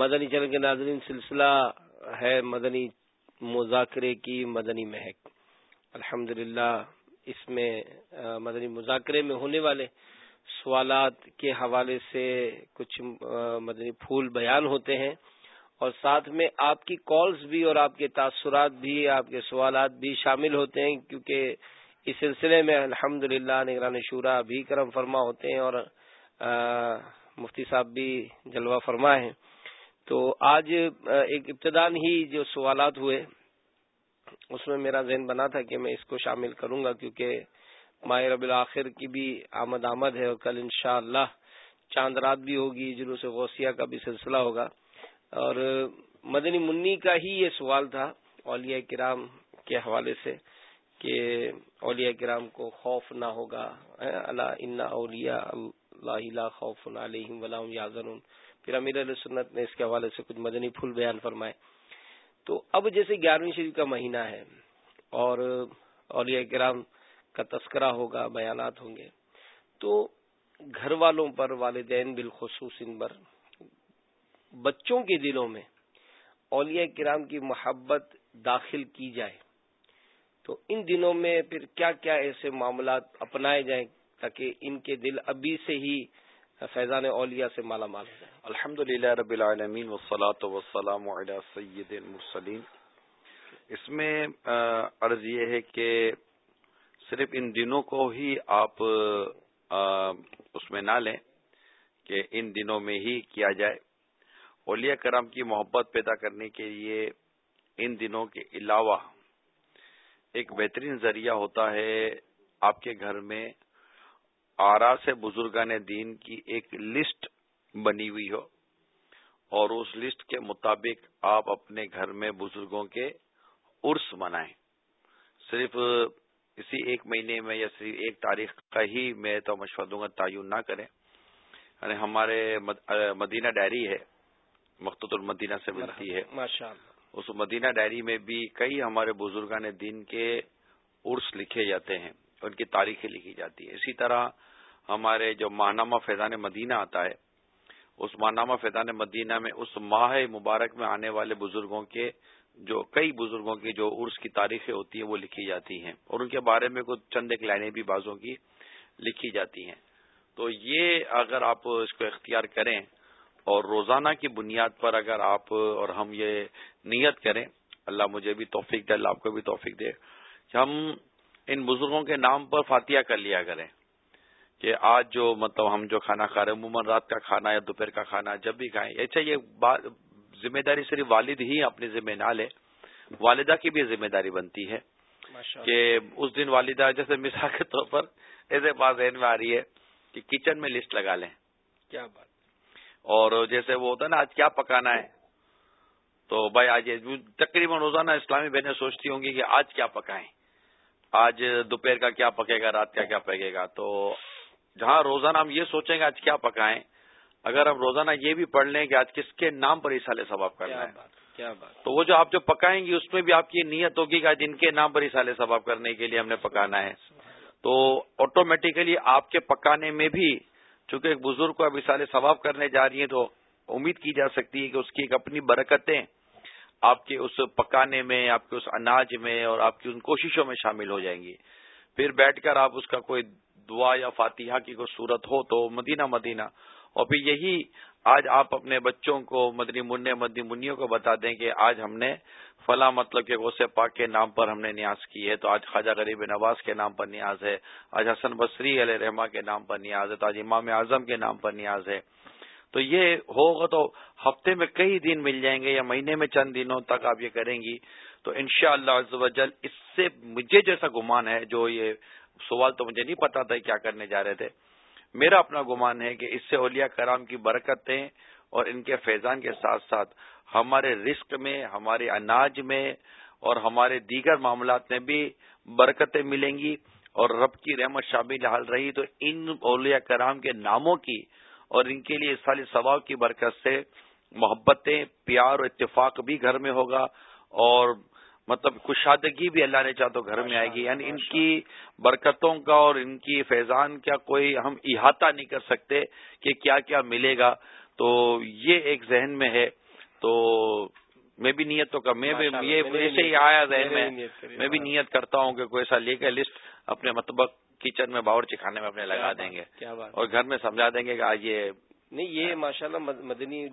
مدنی چل کے ناظرین، سلسلہ ہے مدنی مذاکرے کی مدنی مہک۔ الحمد اس میں مدنی مذاکرے میں ہونے والے سوالات کے حوالے سے کچھ مدنی پھول بیان ہوتے ہیں۔ اور ساتھ میں آپ کی کالز بھی اور آپ کے تاثرات بھی، آپ کے سوالات بھی شامل ہوتے ہیں۔ کیونکہ اس سلسلے میں الحمد للہ نگران شورا بھی کرم فرما ہوتے ہیں اور مفتی صاحب بھی جلوہ فرما ہیں۔ تو آج ایک ابتدان ہی جو سوالات ہوئے، اس میں میرا ذہن بنا تھا کہ میں اس کو شامل کروں گا کیونکہ ماہ رب الآخر کی بھی آمد آمد ہے اور کل انشاءاللہ اللہ چاند رات بھی ہوگی جلوس غوثیہ کا بھی سلسلہ ہوگا۔ اور مدنی منی کا ہی یہ سوال تھا اولیاء کرام کے حوالے سے کہ اولیاء کرام کو خوف نہ ہوگا اللہ ان اولیا اللہ خوف علیہم ولام یازن پھر امیر علیہ سنت نے اس کے حوالے سے کچھ مدنی پھول بیان فرمائے۔ تو اب جیسے گیارہویں شریف کا مہینہ ہے اور اولیاء کرام کا تذکرہ ہوگا، بیانات ہوں گے۔ تو گھر والوں پر والدین بالخصوص ان پر، بچوں کے دلوں میں اولیاء کرام کی محبت داخل کی جائے۔ تو ان دنوں میں پھر کیا کیا ایسے معاملات اپنائے جائیں تاکہ ان کے دل ابھی سے ہی فیضان اولیا سے مالا مال الحمد للہ رب العالمین وسلاۃ وسلام علی سید المرسلین۔ اس میں عرض یہ ہے کہ صرف ان دنوں کو ہی آپ اس میں نہ لیں کہ ان دنوں میں ہی کیا جائے۔ اولیاء کرام کی محبت پیدا کرنے کے لیے ان دنوں کے علاوہ ایک بہترین ذریعہ ہوتا ہے آپ کے گھر میں آرا سے بزرگان دین کی ایک لسٹ بنی ہوئی ہو اور اس لسٹ کے مطابق آپ اپنے گھر میں بزرگوں کے عرس منائیں صرف اسی ایک مہینے میں یا صرف ایک تاریخ کا ہی میں تو مشورہ دوں گا تعین نہ کریں۔ یعنی ہمارے مدینہ ڈائری ہے مخت المدینہ سے ملتی ہے۔ اس مدینہ ڈائری میں بھی کئی ہمارے بزرگان دین کے عرس لکھے جاتے ہیں ان کی تاریخیں لکھی جاتی ہیں۔ اسی طرح ہمارے جو ماہنامہ فیضان مدینہ آتا ہے، اس ماہنامہ فیضان مدینہ میں اس ماہ مبارک میں آنے والے بزرگوں کے، جو کئی بزرگوں کی جو عرس کی تاریخیں ہوتی ہیں، وہ لکھی جاتی ہیں۔ اور ان کے بارے میں کچھ چند ایک لائنیں بھی بازوں کی لکھی جاتی ہیں۔ تو یہ اگر آپ اس کو اختیار کریں اور روزانہ کی بنیاد پر اگر آپ اور ہم یہ نیت کریں، اللہ مجھے بھی توفیق دے، اللہ آپ کو بھی توفیق دے، کہ ہم ان بزرگوں کے نام پر فاتحہ کر لیا کریں۔ کہ آج جو مطلب ہم جو کھانا کھا رہے ہیں عموماً رات کا کھانا یا دوپہر کا کھانا جب بھی کھائیں اچھا یہ ذمہ داری صرف والد ہی اپنی ذمہ نہ لے والدہ کی بھی ذمہ داری بنتی ہے کہ اس دن والدہ جیسے مثال کے طور پر ایسے بات ذہن میں آ رہی ہے کہ کچن میں لسٹ لگا لیں۔ کیا بات۔ اور جیسے وہ ہوتا ہے نا آج کیا پکانا ہے؟ تو بھائی آج تقریباً روزانہ اسلامی بہنیں سوچتی ہوں گی کہ آج کیا پکائیں؟ آج دوپہر کا کیا پکے گا رات کا کیا پکے گا؟ تو جہاں روزانہ ہم یہ سوچیں گے آج کیا پکائیں اگر ہم روزانہ یہ بھی پڑھ لیں کہ آج کس کے نام پر سال ثواب کرنا ہے۔ کیا بات۔ تو وہ جو آپ جو پکائیں گے اس میں بھی آپ کی نیت ہوگی کہ آج ان کے نام پر سال ثواب کرنے کے لیے ہم نے پکانا ہے۔ تو آٹومیٹیکلی آپ کے پکانے میں بھی چونکہ ایک بزرگ کو اب سال ثواب کرنے جا رہی ہیں تو امید کی جا سکتی ہے کہ اس کی ایک اپنی برکتیں آپ کے اس پکانے میں آپ کے اس اناج میں اور آپ کی ان کوششوں میں شامل ہو جائیں گی۔ پھر بیٹھ کر آپ اس کا کوئی دعا یا فاتحہ کی کوئی صورت ہو تو مدینہ مدینہ۔ اور پھر یہی آج آپ اپنے بچوں کو مدنی منع مدنی منیوں کو بتا دیں کہ آج ہم نے فلاں مطلب کہ غوث پاک کے نام پر ہم نے نیاز کی ہے۔ تو آج خواجہ غریب نواز کے نام پر نیاز ہے۔ آج حسن بصری علیہ رحمٰ کے نام پر نیاز ہے۔ تو آج امام اعظم کے نام پر نیاز ہے۔ تو یہ ہوگا تو ہفتے میں کئی دن مل جائیں گے یا مہینے میں چند دنوں تک آپ یہ کریں گی۔ تو ان شاء اللہ اس سے مجھے جیسا گمان ہے جو یہ سوال تو مجھے نہیں پتا تھا کیا کرنے جا رہے تھے۔ میرا اپنا گمان ہے کہ اس سے اولیاء کرام کی برکتیں اور ان کے فیضان کے ساتھ ساتھ ہمارے رزق میں، ہمارے اناج میں اور ہمارے دیگر معاملات میں بھی برکتیں ملیں گی۔ اور رب کی رحمت شامل حال رہی تو ان اولیاء کرام کے ناموں کی اور ان کے لیے سال ثواب کی برکت سے محبتیں، پیار اور اتفاق بھی گھر میں ہوگا اور مطلب کشادگی بھی اللہ نے چاہ تو گھر میں آئے گی۔ یعنی ان کی برکتوں کا اور ان کی فیضان کا کوئی ہم احاطہ نہیں کر سکتے کہ کیا کیا ملے گا۔ تو یہ ایک ذہن میں ہے۔ تو میں بھی نیت تو کر میں بھی یہ ایسے ہی آیا ذہن میں۔ میں بھی نیت کرتا ہوں کہ کوئی ایسا لے کے لسٹ اپنے مطبق کچن میں باور چکھانے میں اپنے لگا دیں گے۔ اور گھر میں سمجھا دیں گے کہ آج یہ نہیں یہ ماشاء اللہ مدنی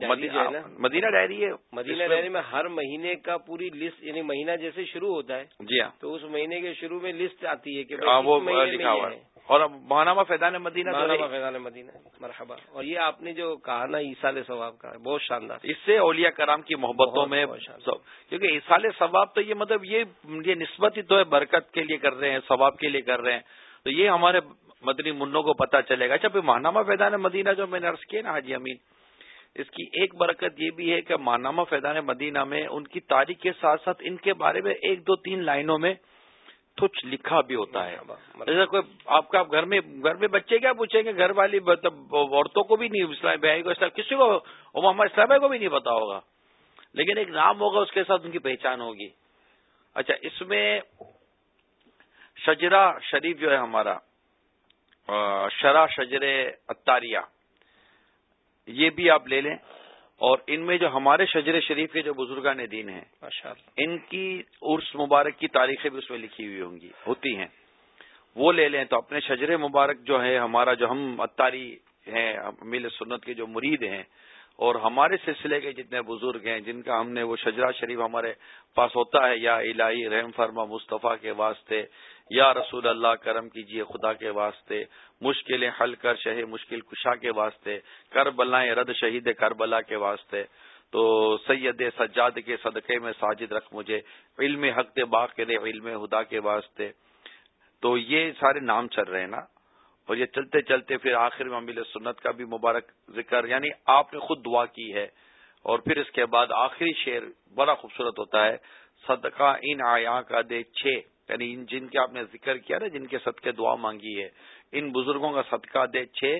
مدینہ ڈائری ہے مدینہ ڈائری میں ہر مہینے کا پوری لسٹ یعنی مہینہ جیسے شروع ہوتا ہے جی ہاں۔ تو اس مہینے کے شروع میں لسٹ آتی ہے کہ وہ لکھا ہوا ہے۔ اور مہانامہ فیضان مدینہ فیضان مدینہ مرحبا۔ اور یہ آپ نے جو کہا نا عیسال ثواب کا بہت شاندار۔ اس سے اولیاء کرام کی محبتوں میں کیونکہ عیسال ثواب تو یہ مطلب یہ نسبت ہی تو ہے برکت کے لیے کر رہے ہیں ثواب کے لیے کر رہے ہیں۔ تو یہ ہمارے مدنی منوں کو پتا چلے گا۔ اچھا پھر ماہنامہ فیضان مدینہ جو میں نے عرض کیا نا حاجی امین اس کی ایک برکت یہ بھی ہے کہ ماہنامہ فیضان مدینہ میں ان کی تاریخ کے ساتھ ساتھ ان کے بارے میں ایک دو تین لائنوں میں کچھ لکھا بھی ہوتا ہے۔ جیسے کوئی آپ کا گھر میں گھر میں بچے کیا پوچھیں گے؟ گھر والی مطلب عورتوں کو بھی نہیں اسلام بھائی کو اسلام کسی کو محمد اسلام بھائی کو بھی نہیں پتا ہوگا۔ لیکن ایک نام ہوگا اس کے ساتھ ان کی پہچان ہوگی۔ اچھا اس میں شجرا شریف جو ہے ہمارا شرح شجر اتاریہ یہ بھی آپ لے لیں اور ان میں جو ہمارے شجر شریف کے جو بزرگان دین ہیں ان کی عرس مبارک کی تاریخیں بھی اس میں لکھی ہوئی ہوں گی ہوتی ہیں۔ وہ لے لیں تو اپنے شجر مبارک جو ہے ہمارا جو ہم اتاری ہیں میل سنت کے جو مرید ہیں اور ہمارے سلسلے کے جتنے بزرگ ہیں جن کا ہم نے وہ شجرا شریف ہمارے پاس ہوتا ہے یا الہی رحم فرما مصطفیٰ کے واسطے یا رسول اللہ کرم کیجیے خدا کے واسطے، مشکلیں حل کر، شہ مشکل کشا کے واسطے کر رد شہید کربلا کے واسطے۔ تو سید سجاد کے صدقے میں ساجد رکھ مجھے، علم حق باغ کے علم ہدا کے واسطے۔ تو یہ سارے نام چل رہے ہیں نا؟ اور یہ چلتے چلتے پھر آخر میں امیل سنت کا بھی مبارک ذکر یعنی آپ نے خود دعا کی ہے۔ اور پھر اس کے بعد آخری شعر بڑا خوبصورت ہوتا ہے، صدقہ ان آیا کا دے، چھ۔ یعنی جن کے آپ نے ذکر کیا نا، جن کے صدقے دعا مانگی ہے، ان بزرگوں کا صدقہ دے چھ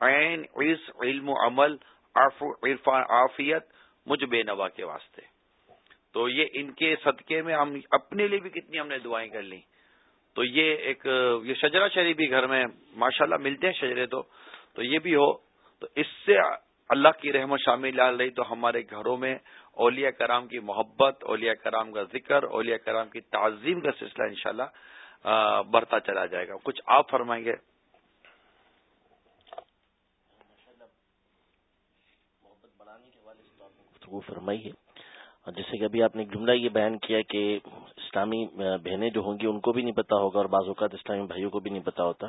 عین عز علم و عمل عرفان عافیت مجھ بے نوا کے واسطے۔ تو یہ ان کے صدقے میں ہم اپنے لیے بھی کتنی ہم نے دعائیں کر لی تو یہ ایک، یہ شجرا شریف بھی گھر میں ماشاءاللہ ملتے ہیں شجرے تو تو یہ بھی ہو۔ تو اس سے اللہ کی رحمت شامل آ رہی تو ہمارے گھروں میں اولیاء کرام کی محبت، اولیاء کرام کا ذکر، اولیاء کرام کی تعظیم کا سلسلہ انشاءاللہ بڑھتا چلا جائے گا۔ کچھ آپ فرمائیں گے؟ گفتگو فرمائی ہے۔ جیسے کہ ابھی آپ نے جملہ یہ بیان کیا کہ اسلامی بہنیں جو ہوں گی ان کو بھی نہیں پتا ہوگا اور بعض اوقات اسلامی بھائیوں کو بھی نہیں پتا ہوتا۔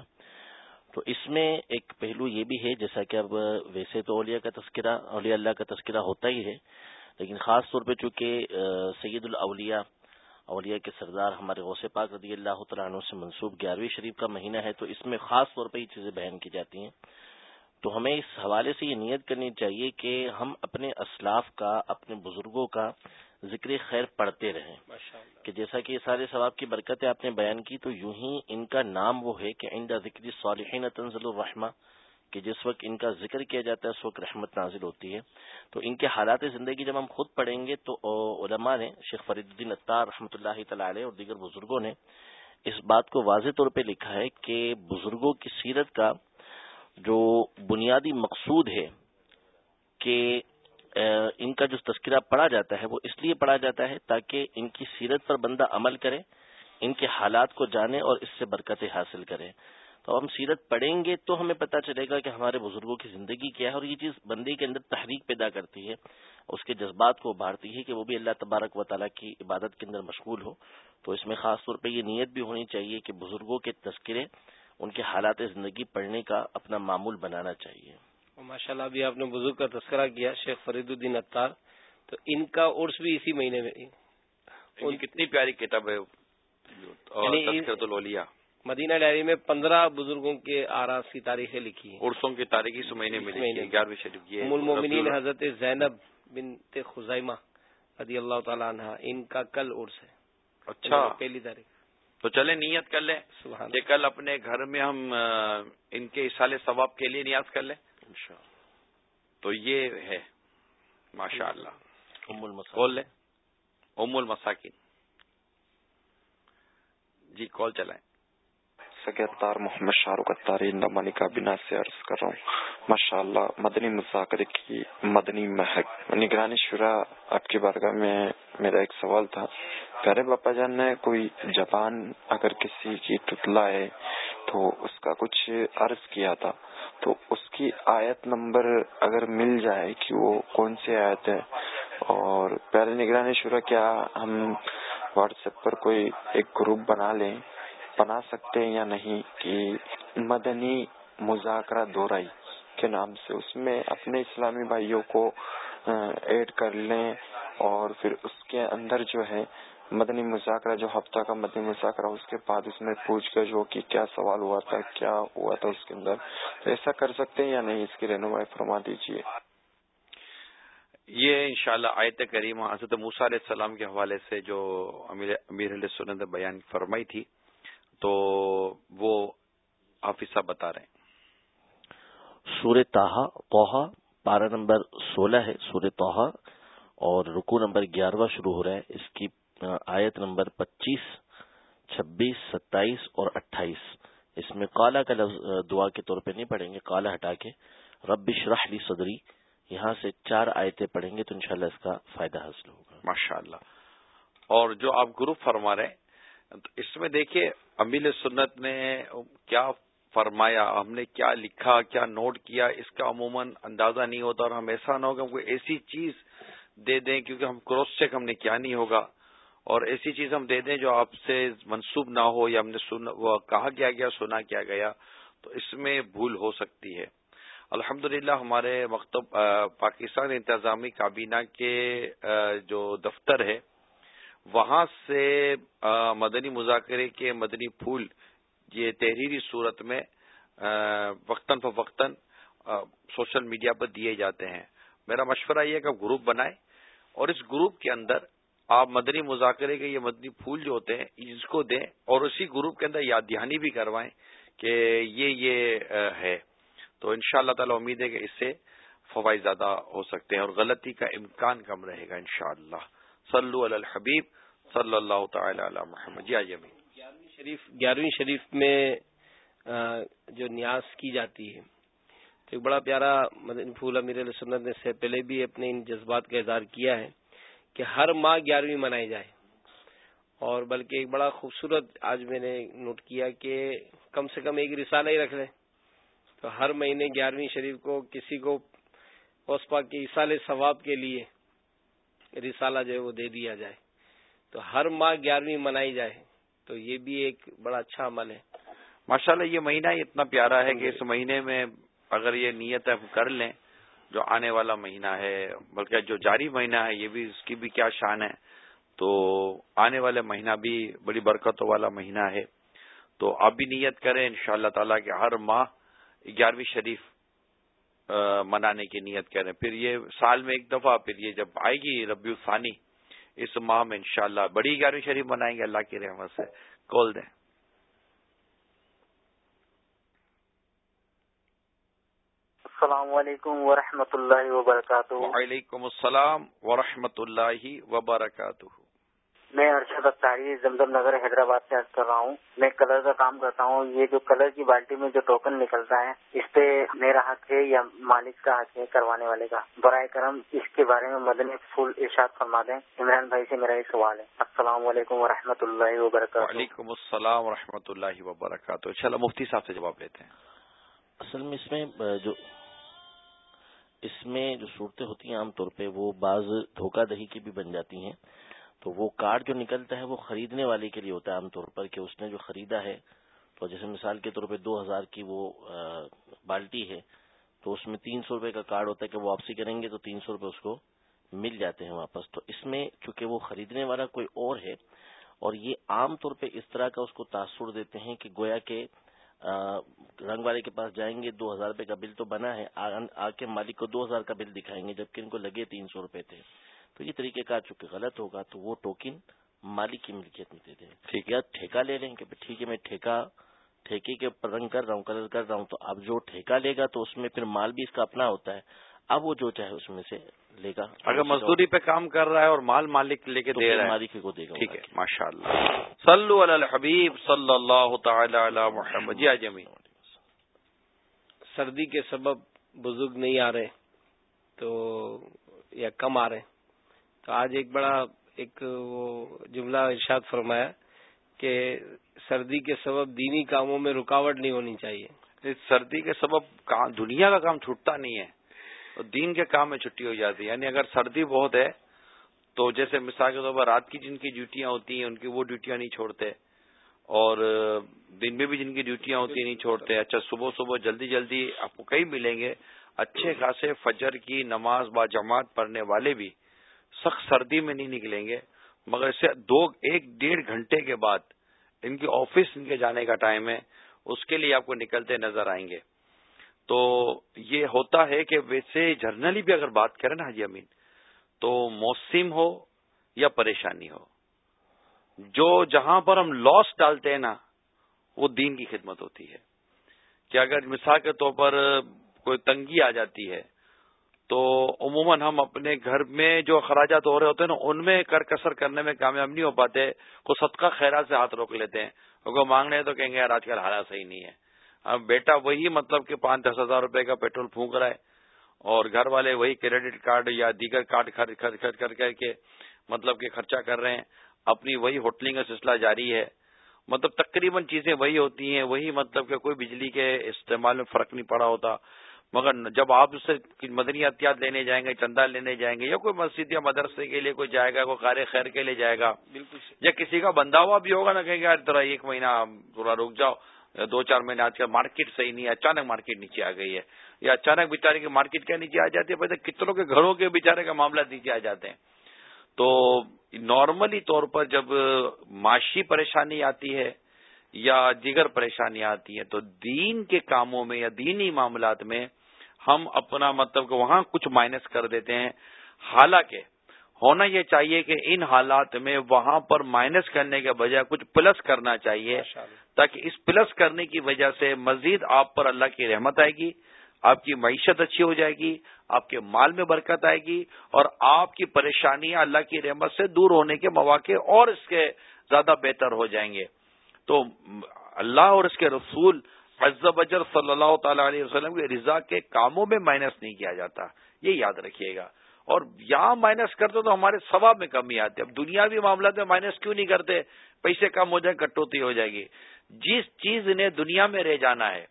تو اس میں ایک پہلو یہ بھی ہے، جیسا کہ اب ویسے تو اولیاء کا تذکرہ، اولیاء اللہ کا تذکرہ ہوتا ہی ہے، لیکن خاص طور پہ چونکہ سید الاولیاء، اولیاء کے سردار ہمارے غوث پاک رضی اللہ تعالیٰ عنہ سے منسوب گیارہویں شریف کا مہینہ ہے، تو اس میں خاص طور پہ یہ چیزیں بیان کی جاتی ہیں۔ تو ہمیں اس حوالے سے یہ نیت کرنی چاہیے کہ ہم اپنے اسلاف کا، اپنے بزرگوں کا ذکر خیر پڑھتے رہیں۔ کہ جیسا کہ یہ سارے ثواب کی برکتیں آپ نے بیان کی تو یوں ہی ان کا نام وہ ہے کہ عند ذکر صالحین تنزل الرحمہ کہ جس وقت ان کا ذکر کیا جاتا ہے اس وقت رحمت نازل ہوتی ہے۔ تو ان کے حالات زندگی جب ہم خود پڑھیں گے تو علماء نے شیخ فرید الدین اطار رحمۃ اللہ تعالی اور دیگر بزرگوں نے اس بات کو واضح طور پہ لکھا ہے کہ بزرگوں کی سیرت کا جو بنیادی مقصود ہے کہ ان کا جو تذکرہ پڑھا جاتا ہے وہ اس لیے پڑھا جاتا ہے تاکہ ان کی سیرت پر بندہ عمل کرے، ان کے حالات کو جانے اور اس سے برکتیں حاصل کرے۔ تو ہم سیرت پڑھیں گے تو ہمیں پتہ چلے گا کہ ہمارے بزرگوں کی زندگی کیا ہے اور یہ چیز بندے کے اندر تحریک پیدا کرتی ہے، اس کے جذبات کو ابھارتی ہے کہ وہ بھی اللہ تبارک و تعالیٰ کی عبادت کے اندر مشغول ہو۔ تو اس میں خاص طور پہ یہ نیت بھی ہونی چاہیے کہ بزرگوں کے تذکرے، ان کے حالات زندگی پڑھنے کا اپنا معمول بنانا چاہیے۔ ماشاء اللہ ابھی آپ نے بزرگ کا تذکرہ کیا شیخ فرید الدین اطار تو ان کا عرس بھی اسی مہینے میں ان کتنی پیاری کتاب ہے۔ یعنی مدینہ ڈائری میں پندرہ بزرگوں کے آراز کی تاریخیں لکھی ہیں۔ عرسوں کی تاریخ اس مہینے میں گیارہویں شریف المومنین حضرت زینب بن خزائمہ رضی اللہ تعالیٰ عنہ ان کا کل عرس ہے۔ اچھا۔ پہلی تاریخ۔ تو چلے نیت کر لیں کہ کل اپنے گھر میں ہم ان کے اصال ثواب کے لیے نیاز کر لیں۔ تو یہ ہے ماشاء اللہ کال لیں۔ ام المساکین۔ جی کال چلائیں۔ سگے اتار محمد شاہ رخ اتاری نمانی کابینہ سے عرض کر رہا ہوں۔ ماشاء اللہ مدنی مذاکرے کی مدنی مہک۔ نگرانی شورا آپ کی بارگاہ میں میرا ایک سوال تھا۔ پیارے باپا جان نے کوئی زبان اگر کسی کی تتلا ہے تو اس کا کچھ عرض کیا تھا۔ تو اس کی آیت نمبر اگر مل جائے کہ وہ کون سی آیت ہے، اور پیارے نگرانی شورا، کیا ہم واٹس ایپ پر کوئی ایک گروپ بنا لیں؟ بنا سکتے ہیں یا نہیں؟ کہ مدنی مذاکرہ دورائی کے نام سے اس میں اپنے اسلامی بھائیوں کو ایڈ کر لیں اور پھر اس کے اندر جو ہے مدنی مذاکرہ جو ہفتہ کا مدنی مذاکرہ اس کے بعد اس میں پوچھ کر جو کہ کیا سوال ہوا تھا کیا ہوا تھا اس کے اندر۔ تو ایسا کر سکتے ہیں یا نہیں؟ اس کی رہنمائی فرما دیجیے یہ انشاءاللہ شاء آیت کریمہ حضرت موسیٰ علیہ السلام کے حوالے سے جو امیر امیر علیہ سنت بیان فرمائی تھی تو وہ حافظہ بتا رہے ہیں۔ سور تاہا توحا پارہ نمبر سولہ ہے سور توحا اور رکو نمبر گیارہواں شروع ہو رہا ہے۔ اس کی آیت نمبر پچیس، چھبیس، ستائیس اور اٹھائیس۔ اس میں کالا کا لفظ، دعا کے طور پہ نہیں پڑھیں گے، کالا ہٹا کے۔ رب شرح لی صدری، یہاں سے چار آیتیں پڑھیں گے تو انشاءاللہ اس کا فائدہ حاصل ہوگا۔ ماشاء اللہ اور جو آپ گروپ فرما رہے ہیں اس میں دیکھیے امیل سنت نے کیا فرمایا، ہم نے کیا لکھا، کیا نوٹ کیا، اس کا عموماً اندازہ نہیں ہوتا اور ہم ایسا نہ ہوگا کوئی ایسی چیز دے دیں، کیونکہ ہم کراس چیک ہم نے کیا نہیں ہوگا۔ اور ایسی چیز ہم دے دیں جو آپ سے منسوب نہ ہو یا ہم نے کہا کیا گیا، سنا کیا گیا، تو اس میں بھول ہو سکتی ہے۔ الحمد ہمارے مکتب پاکستان انتظامی کابینہ کے جو دفتر ہے، وہاں سے مدنی مذاکرے کے مدنی پھول، یہ تحریری صورت میں وقتاً فوقتاً سوشل میڈیا پر دیے جاتے ہیں۔ میرا مشورہ یہ ہے کہ گروپ بنائیں اور اس گروپ کے اندر آپ مدنی مذاکرے کے یہ مدنی پھول جو ہوتے ہیں اس کو دیں اور اسی گروپ کے اندر یاد دہانی بھی کروائیں کہ یہ یہ ہے۔ تو ان شاء اللہ تعالی امید ہے کہ اس سے فوائد زیادہ ہو سکتے ہیں اور غلطی کا امکان کم رہے گا ان شاء اللہ صلی الحبیب، صلی اللہ تعالی علی محمد۔ جی گیارہویں شریف گیارہویں شریف میں جو نیاز کی جاتی ہے، تو ایک بڑا پیارا مدن پھول امیر علیہ سنت نے سے پہلے بھی اپنے ان جذبات کا اظہار کیا ہے۔ کہ ہر ماہ گیارہویں منائی جائے۔ اور بلکہ ایک بڑا خوبصورت آج میں نے نوٹ کیا کہ کم سے کم ایک رسالہ ہی رکھ لیں۔ تو ہر مہینے گیارہویں شریف کو کسی کو اوسپا کے اصال ثواب کے لیے رسالہ جو ہے وہ دے دیا جائے۔ تو ہر ماہ گیارہویں منائی جائے۔ تو یہ بھی ایک بڑا اچھا عمل ہے۔ ماشاءاللہ یہ مہینہ اتنا پیارا ہے کہ اس مہینے میں اگر یہ نیت ہم کر لیں جو آنے والا مہینہ ہے، بلکہ جو جاری مہینہ ہے، یہ بھی اس کی بھی کیا شان ہے۔ تو آنے والے مہینہ بھی بڑی برکتوں والا مہینہ ہے۔ تو آپ بھی نیت کریں ان شاء اللہ تعالیٰ کہ ہر ماہ گیارہویں شریف منانے کی نیت کریں۔ پھر یہ سال میں ایک دفعہ، پھر یہ جب آئے گی ربیع الفانی اس ماہ میں انشاءاللہ بڑی گیارہویں شریف منائیں گے، اللہ کی رحمت سے۔ کول دیں۔ السلام علیکم ورحمۃ اللہ وبرکاتہ۔ وعلیکم السلام ورحمۃ اللہ وبرکاتہ۔ میں ارشد اختاری زمزم نگر حیدرآباد سے کر رہا ہوں۔ میں کلر کا کام کرتا ہوں۔ یہ جو کلر کی بالٹی میں جو ٹوکن نکلتا ہے اس پہ میرا حق ہے یا مالک کا حق ہے کروانے والے کا؟ برائے کرم اس کے بارے میں مدنی پھول ارشاد فرما دیں۔ عمران بھائی سے میرا یہ سوال ہے۔ السلام علیکم و اللہ وبرکاتہ۔ وعلیکم السلام و اللہ وبرکاتہ۔ چلو مفتی صاحب سے جواب لیتے ہیں۔ اصل میں اس میں جو اس میں جو صورتیں ہوتی ہیں عام طور پہ وہ بعض دھوکہ دہی کی بھی بن جاتی ہیں۔ تو وہ کارڈ جو نکلتا ہے وہ خریدنے والے کے لیے ہوتا ہے عام طور پر کہ اس نے جو خریدا ہے۔ تو جیسے مثال کے طور پہ دو ہزار کی وہ بالٹی ہے، تو اس میں تین سو روپے کا کارڈ ہوتا ہے کہ وہ واپسی کریں گے تو تین سو روپے اس کو مل جاتے ہیں واپس۔ تو اس میں چونکہ وہ خریدنے والا کوئی اور ہے اور یہ عام طور پہ اس طرح کا اس کو تاثر دیتے ہیں کہ گویا کے رنگ والے کے پاس جائیں گے دو ہزار روپے کا بل تو بنا ہے۔ آ کے مالک کو دو ہزار کا بل دکھائیں گے جبکہ ان کو لگے تین سو روپے تھے۔ تو یہ طریقہ کار چونکہ غلط ہوگا تو وہ ٹوکن مالک کی ملکیت میں دے دیں ٹھیک ہے۔ ٹھیکہ لے لیں کہ ٹھیک ہے میں ٹھیکہ ٹھیکے کے اوپر رنگ کر رہا ہوں کلر کر رہا ہوں تو اب جو ٹھیکہ لے گا تو اس میں پھر مال بھی اس کا اپنا ہوتا ہے۔ اب وہ جو چاہے اس میں سے لے گا۔ اگر مزدوری پہ کام کر رہا ہے اور مال مالک لے کے دے رہا ہے۔ مالک کو دے گا ٹھیک ہے ماشاء اللہ صلو علی الحبیب صلی اللہ تعالی علی محمد۔ جی جمی سردی کے سبب بزرگ نہیں آ رہے تو یا کم آ رہے۔ تو آج ایک بڑا ایک وہ جملہ ارشاد فرمایا کہ سردی کے سبب دینی کاموں میں رکاوٹ نہیں ہونی چاہیے۔ سردی کے سبب دنیا کا کام چھوٹتا نہیں ہے۔ دین کے کام میں چھٹی ہو جاتی ہے۔ یعنی اگر سردی بہت ہے، تو جیسے مثال کے طور پر رات کی جن کی ڈیوٹیاں ہوتی ہیں، ان کی وہ ڈیوٹیاں نہیں چھوڑتے۔ اور دن میں بھی جن کی ڈیوٹیاں ہوتی ہیں، نہیں چھوڑتے۔ اچھا صبح صبح جلدی جلدی آپ کو کئی ملیں گے۔ اچھے خاصے فجر کی نماز با جماعت پڑھنے والے بھی سخت سردی میں نہیں نکلیں گے۔ مگر اس سے دو، ایک ڈیڑھ گھنٹے کے بعد ان کی آفس ان کے جانے کا ٹائم ہے، اس کے لیے آپ کو نکلتے نظر آئیں گے۔ تو یہ ہوتا ہے کہ ویسے جرنلی بھی اگر بات کریں نا حجی امین، تو موسم ہو یا پریشانی ہو، جو جہاں پر ہم لاس ڈالتے ہیں نا، وہ دین کی خدمت ہوتی ہے۔ کہ اگر مثال کے طور پر کوئی تنگی آ جاتی ہے، تو عموماً ہم اپنے گھر میں جو اخراجات ہو رہے ہوتے ہیں نا، ان میں کر کسر کرنے میں کامیاب نہیں ہو پاتے کو صدقہ خیرات سے ہاتھ روک لیتے ہیں۔ اگر مانگنے تو کہیں گے یار آج کل حالات صحیح نہیں ہے۔ اب بیٹا وہی مطلب کہ پانچ دس ہزار روپے کا پیٹرول پھونک رہا ہے اور گھر والے وہی کریڈٹ کارڈ یا دیگر کارڈ خرچ کر کر کے مطلب کہ خرچہ کر رہے ہیں۔ اپنی وہی ہوٹلنگ کا سلسلہ جاری ہے۔ مطلب تقریباً چیزیں وہی ہوتی ہیں وہی مطلب کہ کوئی بجلی کے استعمال میں فرق نہیں پڑا ہوتا۔ مگر جب آپ اس سے مدنی احتیاط لینے جائیں گے چندہ لینے جائیں گے یا کوئی مسجد یا مدرسے کے لیے کوئی جائے گا کوئی قار خیر کے لیے جائے گا بالکل یا کسی کا بندہ ہوا بھی ہوگا نا کہیں گے تھوڑا ایک مہینہ تھوڑا رک جاؤ۔ دو چار مہینے آج کل مارکیٹ صحیح نہیں ہے، اچانک مارکیٹ نیچے آ گئی ہے۔ یا اچانک بےچارے کی مارکیٹ کیا نیچے آ جاتی ہے پہلے کتنوں کے گھروں کے بےچارے کا معاملہ نیچے آ جاتے ہیں۔ تو نارملی طور پر جب معاشی پریشانی آتی ہے یا دیگر پریشانیاں آتی ہیں تو دین کے کاموں میں یا دینی معاملات میں ہم اپنا مطلب کہ وہاں کچھ مائنس کر دیتے ہیں۔ حالانکہ ہونا یہ چاہیے کہ ان حالات میں وہاں پر مائنس کرنے کے بجائے کچھ پلس کرنا چاہیے تاکہ اس پلس کرنے کی وجہ سے مزید آپ پر اللہ کی رحمت آئے گی آپ کی معیشت اچھی ہو جائے گی آپ کے مال میں برکت آئے گی اور آپ کی پریشانیاں اللہ کی رحمت سے دور ہونے کے مواقع اور اس کے زیادہ بہتر ہو جائیں گے۔ تو اللہ اور اس کے رسول بجر صلی اللہ تعالی علیہ وسلم کی رضا کے کاموں میں مائنس نہیں کیا جاتا یہ یاد رکھیے گا۔ اور یہاں مائنس کرتے تو ہمارے ثواب میں کمی آتی۔ ہے اب دنیاوی معاملات میں مائنس کیوں نہیں کرتے؟ پیسے کم ہو جائیں، کٹوتی ہو جائے گی۔ جس چیز نے دنیا میں رہ جانا ہے،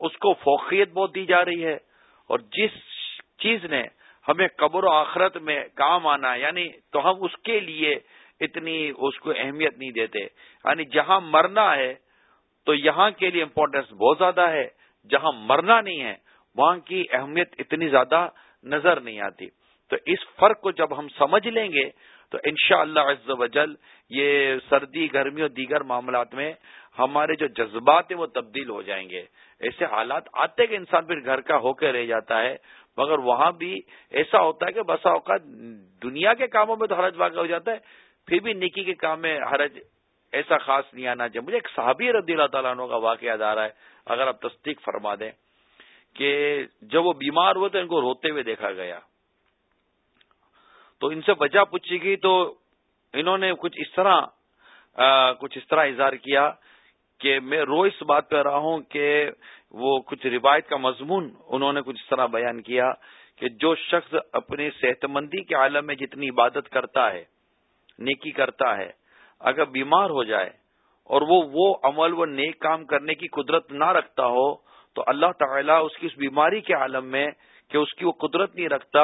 اس کو فوقیت بہت دی جا رہی ہے۔ اور جس چیز نے ہمیں قبر و آخرت میں کام آنا یعنی تو ہم اس کے لیے اتنی اس کو اہمیت نہیں دیتے۔ یعنی جہاں مرنا ہے، تو یہاں کے لیے امپورٹینس بہت زیادہ ہے۔ جہاں مرنا نہیں ہے، وہاں کی اہمیت اتنی زیادہ نظر نہیں آتی۔ تو اس فرق کو جب ہم سمجھ لیں گے تو انشاءاللہ شاء اللہ وجل یہ سردی، گرمی اور دیگر معاملات میں ہمارے جو جذبات ہیں وہ تبدیل ہو جائیں گے۔ ایسے حالات آتے کہ انسان پھر گھر کا ہو کے رہ جاتا ہے، مگر وہاں بھی ایسا ہوتا ہے کہ بسا اوقات دنیا کے کاموں میں تو حرج واقع ہو جاتا ہے، پھر بھی نکی کے کام میں حرج ایسا خاص نہیں آنا چاہیے۔ مجھے ایک صحابی رضی اللہ تعالیٰ عنہ کا واقعہ آ رہا ہے، اگر آپ تصدیق فرما دیں کہ جب وہ بیمار ہوئے تو ان کو روتے ہوئے دیکھا گیا۔ تو ان سے وجہ پوچھی گئی تو انہوں نے کچھ اس طرح کچھ اس طرح اظہار کیا کہ میں رو اس بات پہ رہا ہوں کہ وہ کچھ روایت کا مضمون انہوں نے کچھ اس طرح بیان کیا کہ جو شخص اپنی صحت مندی کے عالم میں جتنی عبادت کرتا ہے، نیکی کرتا ہے، اگر بیمار ہو جائے اور وہ وہ عمل، وہ نیک کام کرنے کی قدرت نہ رکھتا ہو تو اللہ تعالیٰ اس کی اس بیماری کے عالم میں کہ اس کی وہ قدرت نہیں رکھتا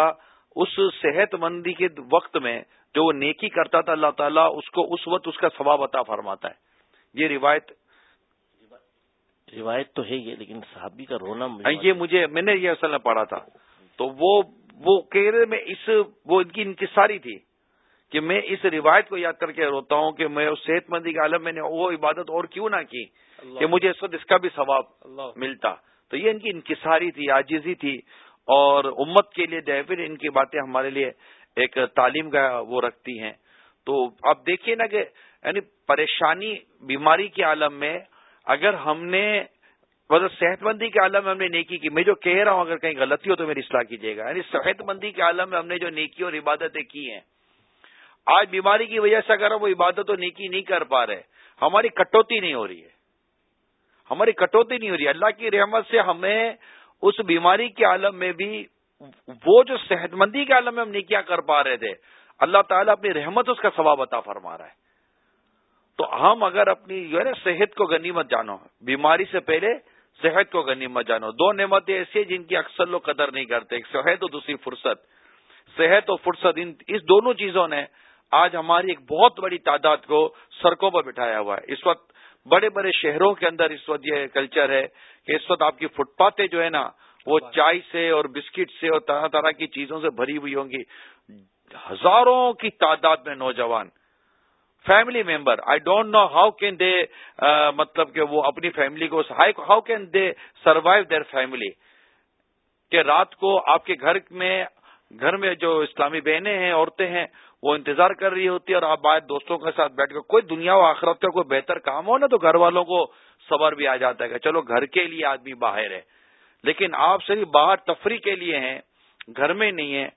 اس صحت مندی کے وقت میں جو وہ نیکی کرتا تھا اللہ تعالیٰ اس کو اس وقت اس کا ثواب عطا فرماتا ہے۔ یہ روایت روایت تو ہے یہ لیکن صحابی کا رونا یہ مجھے میں نے یہ اصل میں پڑھا تھا۔ تو وہ وہ کہہ رہے میں اس وہ ان کی انکساری تھی کہ میں اس روایت کو یاد کر کے روتا ہوں کہ میں اس صحت مندی کے عالم میں نے وہ عبادت اور کیوں نہ کی کہ مجھے اس وقت اس کا بھی ثواب ملتا۔ تو یہ ان کی انکساری تھی آجزی تھی۔ اور امت کے لیے ڈیفر ان کی باتیں ہمارے لیے ایک تعلیم کا وہ رکھتی ہیں۔ تو آپ دیکھیے نا کہ یعنی پریشانی بیماری کے عالم میں اگر ہم نے مطلب صحت مندی کے عالم میں ہم نے نیکی کی، میں جو کہہ رہا ہوں اگر کہیں غلطی ہو تو میری اصلاح کیجیے گا۔ یعنی صحت مندی کے عالم میں ہم نے جو نیکی اور عبادتیں کی ہیں، آج بیماری کی وجہ سے اگر ہم وہ عبادت و نیکی نہیں کر پا رہے، ہماری کٹوتی نہیں ہو رہی ہے۔ ہماری کٹوتی نہیں ہو رہی۔ ہے اللہ کی رحمت سے ہمیں اس بیماری کے عالم میں بھی وہ جو صحت مندی کے عالم میں ہم نیکیاں کر پا رہے تھے، اللہ تعالیٰ اپنی رحمت اس کا ثواب عطا فرما رہا ہے۔ تو ہم اگر اپنی جو ہے نا صحت کو غنیمت جانو، بیماری سے پہلے صحت کو غنیمت جانو۔ دو نعمتیں ایسی ہیں جن کی اکثر لوگ قدر نہیں کرتے، ایک صحت اور دوسری فرصت۔ صحت اور فرصت، ان اس دونوں چیزوں نے آج ہماری ایک بہت بڑی تعداد کو سڑکوں پر بٹھایا ہوا ہے۔ اس وقت بڑے بڑے شہروں کے اندر اس وقت یہ کلچر ہے کہ اس وقت آپ کی فٹ پاتیں جو ہے نا وہ چائے سے اور بسکٹ سے اور طرح طرح کی چیزوں سے بھری ہوئی ہوں گی۔ ہزاروں کی تعداد میں نوجوان family member I don't know how can they مطلب کہ وہ اپنی فیملی کو how can they survive their family کہ رات کو آپ کے گھر میں گھر میں جو اسلامی بہنیں ہیں، عورتیں ہیں، وہ انتظار کر رہی ہوتی ہے اور آپ باہر دوستوں کے ساتھ بیٹھ کر کوئی دنیا و آخرت کا کوئی بہتر کام ہو نا، تو گھر والوں کو صبر بھی آ جاتا ہے کہ چلو گھر کے لیے آدمی باہر ہے۔ لیکن آپ صرف باہر تفریح کے لیے ہیں، گھر میں نہیں ہیں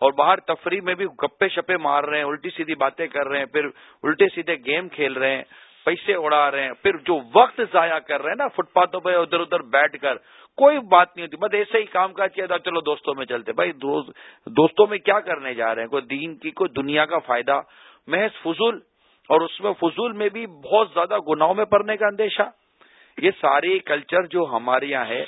اور باہر تفریح میں بھی گپے شپے مار رہے ہیں، الٹی سیدھی باتیں کر رہے ہیں، پھر الٹے سیدھے گیم کھیل رہے ہیں، پیسے اڑا رہے ہیں، پھر جو وقت ضائع کر رہے ہیں نا، فٹ پاتھوں پہ ادھر ادھر بیٹھ کر کوئی بات نہیں ہوتی، بس ایسے ہی کام کاج کیا تھا، چلو دوستوں میں چلتے، بھائی دوستوں میں کیا کرنے جا رہے ہیں؟ کوئی دین کی، کوئی دنیا کا فائدہ، محض فضول، اور اس میں فضول میں بھی بہت زیادہ گناہوں میں پڑنے کا اندیشہ۔ یہ ساری کلچر جو ہمارے یہاں ہے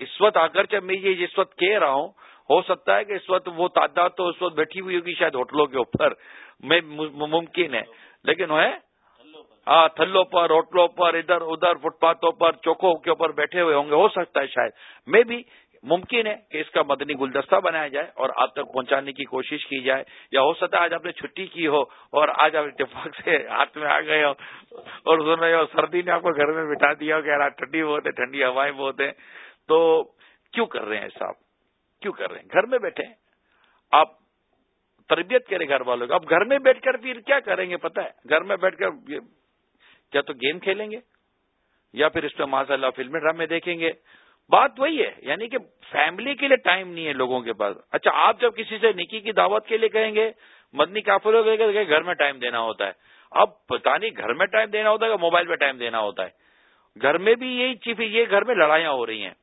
اس وقت اگرچہ میں یہ اس وقت کہہ رہا ہوں، ہو سکتا ہے کہ اس وقت وہ تعداد تو اس وقت بیٹھی ہوئی ہوگی شاید ہوٹلوں کے اوپر، میں ممکن ہے، لیکن وہ تھلوں پر ہوٹلوں پر، ادھر ادھر، فٹ پاتھوں پر، چوکوں کے اوپر بیٹھے ہوئے ہوں گے، ہو سکتا ہے شاید۔ میں بھی ممکن ہے کہ اس کا مدنی گلدستہ بنایا جائے اور آپ تک پہنچانے کی کوشش کی جائے، یا ہو سکتا ہے آج آپ نے چھٹی کی ہو اور آج آپ اتفاق سے ہاتھ میں آ گئے ہو اور سن رہے ہو سردی نے آپ کو گھر میں بٹھا دیا ہو کہ یار ٹھنڈی بہت ہے، ٹھنڈی ہوائیں بہت ہیں۔ تو کیوں کر رہے ہیں صاحب؟ کیوں کر رہے ہیں؟ گھر میں بیٹھے آپ تربیت کریں گھر والوں کو۔ اب گھر میں بیٹھ کر پھر کیا کریں گے؟ پتہ ہے، گھر میں بیٹھ کر کیا تو گیم کھیلیں گے یا پھر اس پہ ماشاء اللہ فلمیں ڈرامے دیکھیں گے؟ بات وہی ہے یعنی کہ فیملی کے لیے ٹائم نہیں ہے لوگوں کے پاس۔ اچھا آپ جب کسی سے نکی کی دعوت کے لیے کہیں گے، مدنی کافر ہو گئے گھر میں ٹائم دینا ہوتا ہے۔ اب پتا نہیں گھر میں ٹائم دینا ہوتا ہے کہ موبائل پہ ٹائم دینا ہوتا ہے۔ گھر میں بھی یہی چیز یہ گھر میں لڑائیاں ہو رہی ہیں۔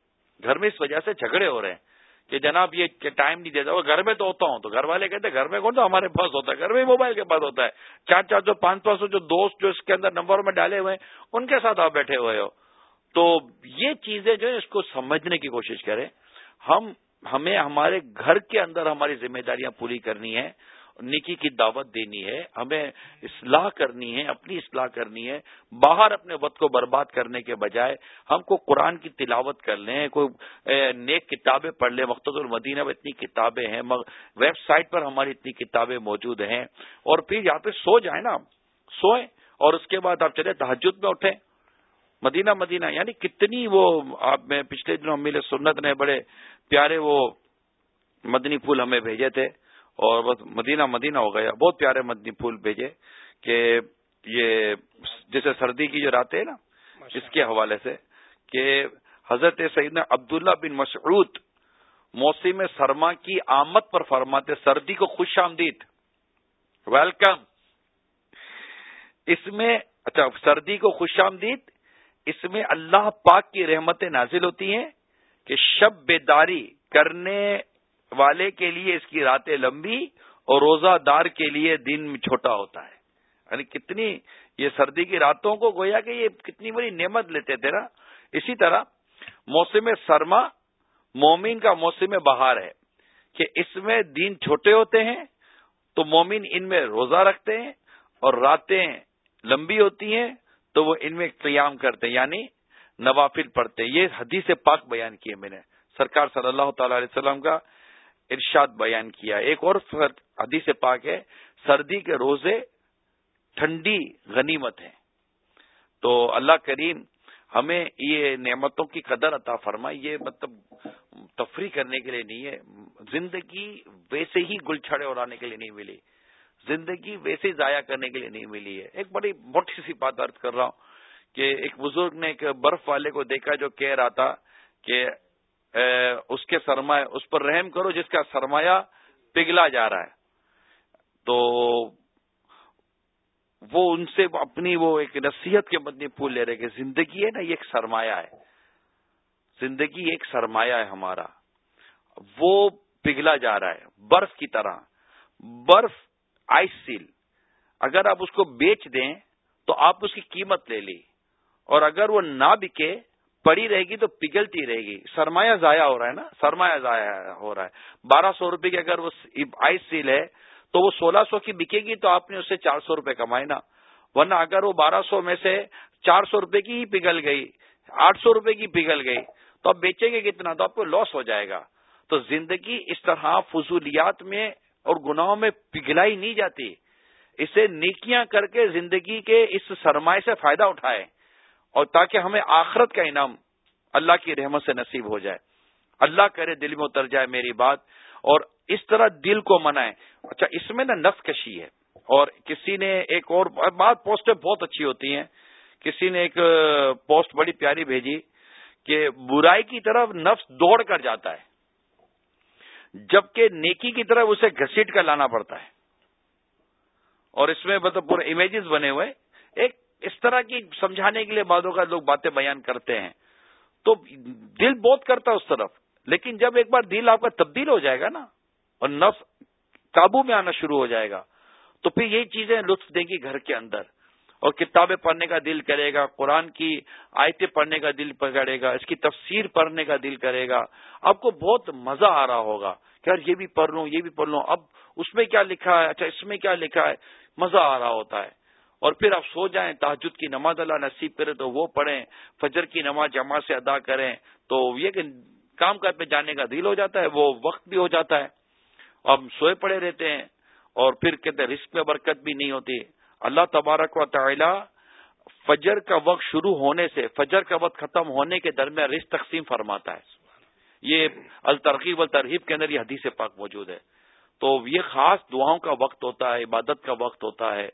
گھر میں اس وجہ سے جھگڑے ہو رہے ہیں۔ کہ جناب یہ ٹائم نہیں دیتا گھر میں تو ہوتا ہوں، تو گھر والے کہتے ہیں، گھر میں کون تو ہمارے پاس ہوتا ہے؟ گھر میں موبائل کے پاس ہوتا ہے۔ چار چار سو پانچ پانچ سو جو دوست جو اس کے اندر نمبر میں ڈالے ہوئے ہیں، ان کے ساتھ آپ بیٹھے ہوئے ہو۔ تو یہ چیزیں جو ہے اس کو سمجھنے کی کوشش کریں۔ ہم، ہمیں ہمارے گھر کے اندر ہماری ذمہ داریاں پوری کرنی ہے نیکی کی دعوت دینی ہے، ہمیں اصلاح کرنی ہے، اپنی اصلاح کرنی ہے، باہر اپنے وقت کو برباد کرنے کے بجائے ہم کو قرآن کی تلاوت کر لیں، کوئی نیک کتابیں پڑھ لیں مختص المدینہ میں اتنی کتابیں ہیں ویب سائٹ پر ہماری اتنی کتابیں موجود ہیں۔ اور پھر یہاں پہ سو جائیں نا، سوئیں اور اس کے بعد آپ چلے تحجد میں اٹھیں۔ مدینہ مدینہ یعنی کتنی وہ آپ میں پچھلے دنوں میرے سنت نے بڑے پیارے وہ مدنی پھول ہمیں بھیجے تھے۔ اور بس مدینہ مدینہ ہو گیا۔ بہت پیارے مدنی پھول بھیجے کہ یہ جیسے سردی کی جو راتیں نا اس کے حوالے سے کہ حضرت سیدنا عبداللہ بن مسعود موسم سرما کی آمد پر فرماتے سردی کو خوش آمدید۔ ویلکم اس میں اچھا سردی کو خوش آمدید۔ اس میں اللہ پاک کی رحمتیں نازل ہوتی ہیں کہ شب بیداری کرنے والے کے لیے اس کی راتیں لمبی اور روزہ دار کے لیے دن چھوٹا ہوتا ہے۔ یعنی کتنی یہ سردی کی راتوں کو گویا کہ یہ کتنی بڑی نعمت لیتے تھے نا۔ اسی طرح موسم سرما مومن کا موسم بہار ہے کہ اس میں دن چھوٹے ہوتے ہیں تو مومن ان میں روزہ رکھتے ہیں اور راتیں لمبی ہوتی ہیں تو وہ ان میں قیام کرتے ہیں یعنی نوافل پڑھتے ہیں۔ یہ حدیث پاک بیان کیے میں نے۔ سرکار صلی اللہ تعالی علیہ وسلم کا ارشاد بیان کیا۔ ایک اور حدیث پاک ہے، سردی کے روزے ٹھنڈی غنیمت ہے تو اللہ کریم ہمیں یہ نعمتوں کی قدر عطا فرمائے یہ مطلب تفریح کرنے کے لیے نہیں ہے۔ زندگی ویسے ہی گل چھڑے اڑانے کے لیے نہیں ملی۔ زندگی ویسے ہی ضائع کرنے کے لیے نہیں ملی ہے۔ ایک بڑی موٹی سی بات عرض کر رہا ہوں کہ ایک بزرگ نے ایک برف والے کو دیکھا جو کہہ رہا تھا کہ اس کے سرمایہ، اس پر رحم کرو جس کا سرمایہ پگھلا جا رہا ہے۔ تو وہ ان سے اپنی وہ ایک نصیحت کے بدنی پھول لے رہے کہ زندگی ہے نا، یہ ایک سرمایہ ہے۔ زندگی ایک سرمایہ ہے ہمارا۔ وہ پگھلا جا رہا ہے، برف کی طرح۔ برف آئس سیل۔ اگر آپ اس کو بیچ دیں تو آپ اس کی قیمت لے لی اور اگر وہ نہ بکے پڑی رہے گی تو پگھلتی رہے گی۔ سرمایہ ضائع ہو رہا ہے نا؟ سرمایہ ضائع ہو رہا ہے۔ بارہ سو روپے کی اگر وہ آئس سیل ہے تو وہ سولہ سو کی بکے گی تو آپ نے اس سے چار سو روپے کمائے نا۔ ورنہ اگر وہ بارہ سو میں سے چار سو روپے کی ہی پگھل گئی، آٹھ سو روپے کی پگھل گئی تو آپ بیچیں گے کتنا؟ تو آپ کو لاس ہو جائے گا۔ تو زندگی اس طرح فضولیات میں اور گناہوں میں پگھلائی نہیں جاتی۔ اسے نیکیاں کر کے زندگی کے اس سرمائے سے فائدہ اٹھائے۔ اور تاکہ ہمیں آخرت کا انعام اللہ کی رحمت سے نصیب ہو جائے۔ اللہ کرے دل میں اتر جائے میری بات اور اس طرح دل کو منائے۔ اچھا اس میں نا نف کشی ہے اور کسی نے ایک اور بات پوسٹیں بہت اچھی ہوتی ہیں۔ کسی نے ایک پوسٹ بڑی پیاری بھیجی کہ برائی کی طرف نفس دوڑ کر جاتا ہے، جبکہ نیکی کی طرف اسے گھسیٹ کر لانا پڑتا ہے۔ اور اس میں مطلب پورے امیجز بنے ہوئے۔ ایک اس طرح کی سمجھانے کے لیے بعدوں کا لوگ باتیں بیان کرتے ہیں۔ تو دل بہت کرتا ہے اس طرف۔ لیکن جب ایک بار دل آپ کا تبدیل ہو جائے گا نا اور نفس قابو میں آنا شروع ہو جائے گا، تو پھر یہی چیزیں لطف دیں گی گھر کے اندر۔ اور کتابیں پڑھنے کا دل کرے گا، قرآن کی آیتیں پڑھنے کا دل پکڑے گا، اس کی تفسیر پڑھنے کا دل کرے گا۔ آپ کو بہت مزہ آ رہا ہوگا کہ یار یہ بھی پڑھ لوں، یہ بھی پڑھ لوں۔ اب اس میں کیا لکھا ہے؟ اچھا اس میں کیا لکھا ہے؟ مزہ آ رہا ہوتا ہے۔ اور پھر آپ سو جائیں تحجد کی نماز اللہ نصیب کرے تو وہ پڑھیں، فجر کی نماز جمع سے ادا کریں، تو یہ کہ کام کاج پہ جانے کا دل ہو جاتا ہے، وہ وقت بھی ہو جاتا ہے۔ اب سوئے پڑے رہتے ہیں اور پھر کہتے ہیں رسک میں برکت بھی نہیں ہوتی۔ اللہ تبارک و تعالی فجر کا وقت شروع ہونے سے، فجر کا وقت ختم ہونے کے درمیان رزق تقسیم فرماتا ہے۔ یہ الترغیب الترغیب کے اندر یہ حدیث پاک موجود ہے۔ تو یہ خاص دعاؤں کا وقت ہوتا ہے، عبادت کا وقت ہوتا ہے۔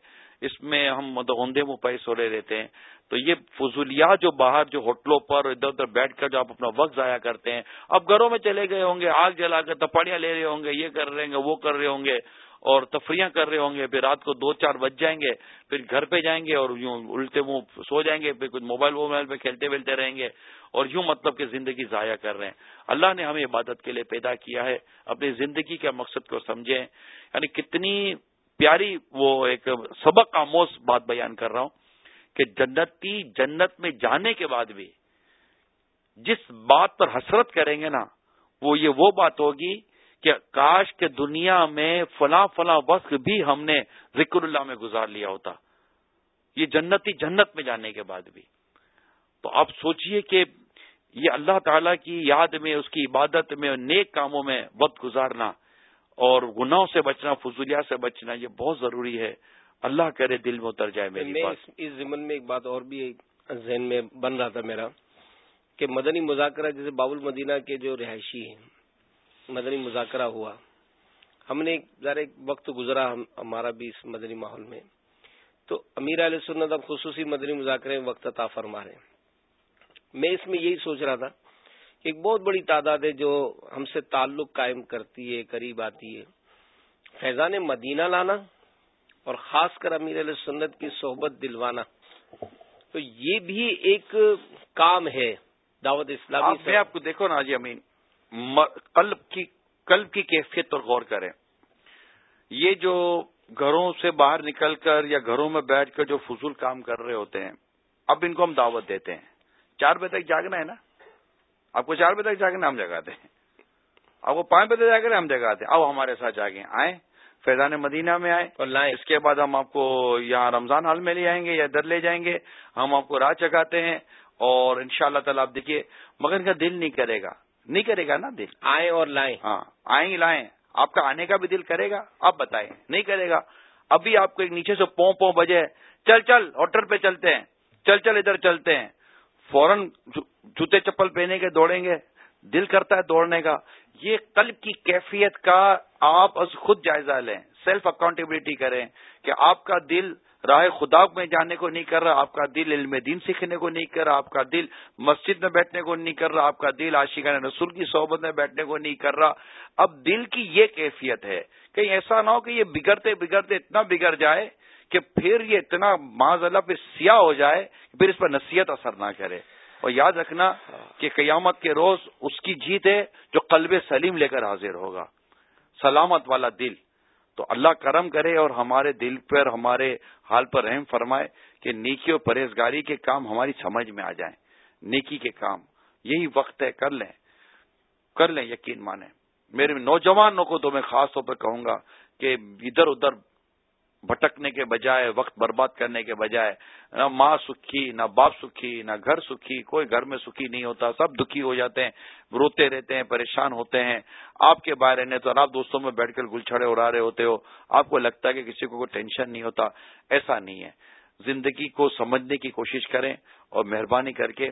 اس میں ہم مدوندے منہ پہ سولے رہتے ہیں۔ تو یہ فضولیات جو باہر جو ہوٹلوں پر ادھر ادھر بیٹھ کر جو آپ اپنا وقت ضائع کرتے ہیں، اب گھروں میں چلے گئے ہوں گے، آگ جلا کر تپاڑیاں لے رہے ہوں گے، یہ کر رہے ہوں گے، وہ کر رہے ہوں گے، اور تفریح کر رہے ہوں گے، پھر رات کو دو چار بج جائیں گے، پھر گھر پہ جائیں گے اور یوں الٹے منہ سو جائیں گے، پھر کچھ موبائل ووبائل پہ کھیلتے ویلتے رہیں گے، اور یوں مطلب کہ زندگی ضائع کر رہے ہیں۔ اللہ نے ہمیں عبادت کے لیے پیدا کیا ہے، اپنی زندگی کے مقصد کو سمجھیں۔ یعنی کتنی پیاری وہ ایک سبق آموز بات بیان کر رہا ہوں کہ جنتی جنت میں جانے کے بعد بھی جس بات پر حسرت کریں گے نا، وہ یہ وہ بات ہوگی کہ کاش کے دنیا میں فلاں فلاں وقت بھی ہم نے ذکر اللہ میں گزار لیا ہوتا۔ یہ جنتی جنت میں جانے کے بعد بھی۔ تو آپ سوچئے کہ یہ اللہ تعالی کی یاد میں، اس کی عبادت میں، نیک کاموں میں وقت گزارنا اور گناہوں سے بچنا فضولیا سے بچنا یہ بہت ضروری ہے۔ اللہ کرے دل میں اتر جائے میری میں اس ضمن میں ایک بات اور بھی ذہن میں بن رہا تھا میرا کہ مدنی مذاکرہ جیسے بابل مدینہ کے جو رہائشی ہیں مدنی مذاکرہ ہوا۔ ہم نے ذرا ایک وقت گزرا ہمارا بھی اس مدنی ماحول میں۔ تو امیر علیہ سنت اب خصوصی مدنی مذاکرے میں وقت عطا فرما رہے ہیں۔ میں اس میں یہی سوچ رہا تھا ایک بہت بڑی تعداد ہے جو ہم سے تعلق قائم کرتی ہے قریب آتی ہے۔ فیضان مدینہ لانا اور خاص کر امیر علیہ سنت کی صحبت دلوانا۔ تو یہ بھی ایک کام ہے دعوت اسلامی میں آپ کو دیکھو نا جی امین قلب کی قلب کی کیفیت پر غور کریں۔ یہ جو گھروں سے باہر نکل کر یا گھروں میں بیٹھ کر جو فضول کام کر رہے ہوتے ہیں اب ان کو ہم دعوت دیتے ہیں۔ چار بجے تک جاگنا ہے نا؟ آپ کو چار بجے تک جاگنا ہم جگاتے ہیں۔ آپ کو پانچ بجے جاگنا ہم جگاتے ہیں۔ اب ہمارے ساتھ جاگیں آئیں۔ فیضان مدینہ میں آئے اور لائیں۔ اس کے بعد ہم آپ کو یہاں رمضان حال میں لے آئیں گے یا ادھر لے جائیں گے۔ ہم آپ کو راہ چکاتے ہیں اور ان شاء اللہ تعالیٰ آپ دیکھیے مگر ان کا دل نہیں کرے گا۔ نہیں کرے گا نا دل؟ آئیں اور لائیں۔ ہاں آئیں لائیں۔ آپ کا آنے کا بھی دل کرے گا آپ بتائیں۔ نہیں کرے گا۔ ابھی آپ کو ایک نیچے سے پو پو بجے چل چل ہوٹل پہ چلتے ہیں۔ چل چل ادھر چلتے ہیں۔ فوراً جوتے چپل پہنے کے دوڑیں گے، دل کرتا ہے دوڑنے کا۔ یہ قلب کی کیفیت کا آپ خود جائزہ لیں۔ سیلف اکاؤنٹیبلٹی کریں کہ آپ کا دل راہ خدا میں جانے کو نہیں کر رہا، آپ کا دل علم دین سیکھنے کو نہیں کر رہا، آپ کا دل مسجد میں بیٹھنے کو نہیں کر رہا، آپ کا دل عاشقان رسول کی صحبت میں بیٹھنے کو نہیں کر رہا۔ اب دل کی یہ کیفیت ہے کہیں ایسا نہ ہو کہ یہ بگڑتے بگڑتے اتنا بگڑ جائے کہ پھر یہ اتنا معذ اللہ پہ سیاہ ہو جائے پھر اس پر نصیحت اثر نہ کرے۔ اور یاد رکھنا کہ قیامت کے روز اس کی جیت ہے جو قلب سلیم لے کر حاضر ہوگا۔ سلامت والا دل۔ تو اللہ کرم کرے اور ہمارے دل پر، ہمارے حال پر رحم فرمائے کہ نیکی اور پرہیزگاری کے کام ہماری سمجھ میں آ جائیں۔ نیکی کے کام۔ یہی وقت ہے، کر لیں۔ کر لیں، یقین مانیں۔ میرے نوجوانوں کو تو میں خاص طور پہ کہوں گا کہ ادھر ادھر بھٹکنے کے بجائے، وقت برباد کرنے کے بجائے، نہ ماں سکھی، نہ باپ سکھی، نہ گھر سکھی، کوئی گھر میں سکھی نہیں ہوتا، سب دکھی ہو جاتے ہیں، روتے رہتے ہیں، پریشان ہوتے ہیں۔ آپ کے بارے میں تو آپ دوستوں میں بیٹھ کر گل چھڑے اڑا رہے ہوتے ہو، آپ کو لگتا ہے کہ کسی کو کوئی ٹینشن نہیں ہوتا، ایسا نہیں ہے۔ زندگی کو سمجھنے کی کوشش کریں اور مہربانی کر کے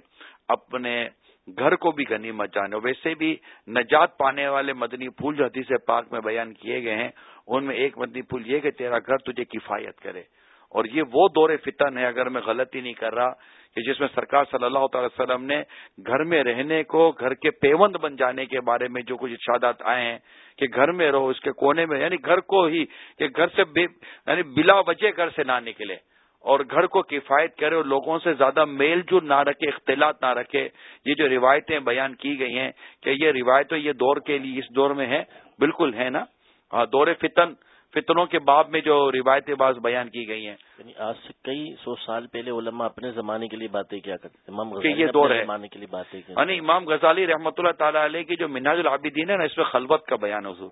اپنے گھر کو بھی غنیمت جانے ویسے بھی نجات پانے والے مدنی پھول جو حدیث پاک میں بیان کیے گئے ہیں، ان میں ایک مدنی پھول یہ کہ تیرا گھر تجھے کفایت کرے۔ اور یہ وہ دور فتن ہے، اگر میں غلطی نہیں کر رہا، کہ جس میں سرکار صلی اللہ تعالی وسلم نے گھر میں رہنے کو، گھر کے پیوند بن جانے کے بارے میں جو کچھ ارشادات آئے ہیں، کہ گھر میں رہو، اس کے کونے میں یعنی گھر کو ہی، کہ گھر سے یعنی بلا وجہ گھر سے نہ نکلے۔ اور گھر کو کفایت کرے اور لوگوں سے زیادہ میل جو نہ رکھے اختلاط نہ رکھے۔ یہ جو روایتیں بیان کی گئی ہیں کہ یہ روایتیں یہ دور کے لیے اس دور میں ہے بالکل ہے نا؟ دور فتن فتنوں کے باب میں جو روایتیں بعض بیان کی گئی ہیں۔ یعنی آج سے کئی سو سال پہلے علماء اپنے زمانے کے لیے باتیں کیا کرتے امام یہ دور ہے۔ زمانے کے لیے باتیں یعنی امام غزالی رحمۃ اللہ تعالی علیہ کی جو مناج العابدین ہے نا اس میں خلوت کا بیان حضور۔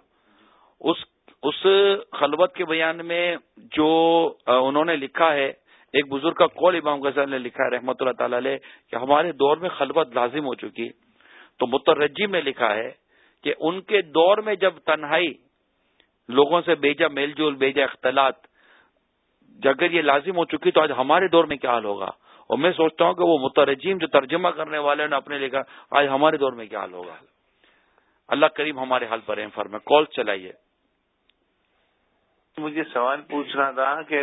اس اس خلوت کے بیان میں جو انہوں نے لکھا ہے ایک بزرگ کا قول امام غزال نے لکھا ہے، رحمۃ اللہ تعالی علیہ، کہ ہمارے دور میں خلوت لازم ہو چکی۔ تو مترجی میں لکھا ہے کہ ان کے دور میں جب تنہائی، لوگوں سے بیجا میل جول بیجا اختلاط، اگر یہ لازم ہو چکی تو آج ہمارے دور میں کیا حال ہوگا؟ اور میں سوچتا ہوں کہ وہ مترجیم جو ترجمہ کرنے والے نے اپنے لکھا، آج ہمارے دور میں کیا حال ہوگا؟ اللہ کریم ہمارے حال پر فرمائے۔ کال چلائیے۔ مجھے سوال پوچھنا تھا کہ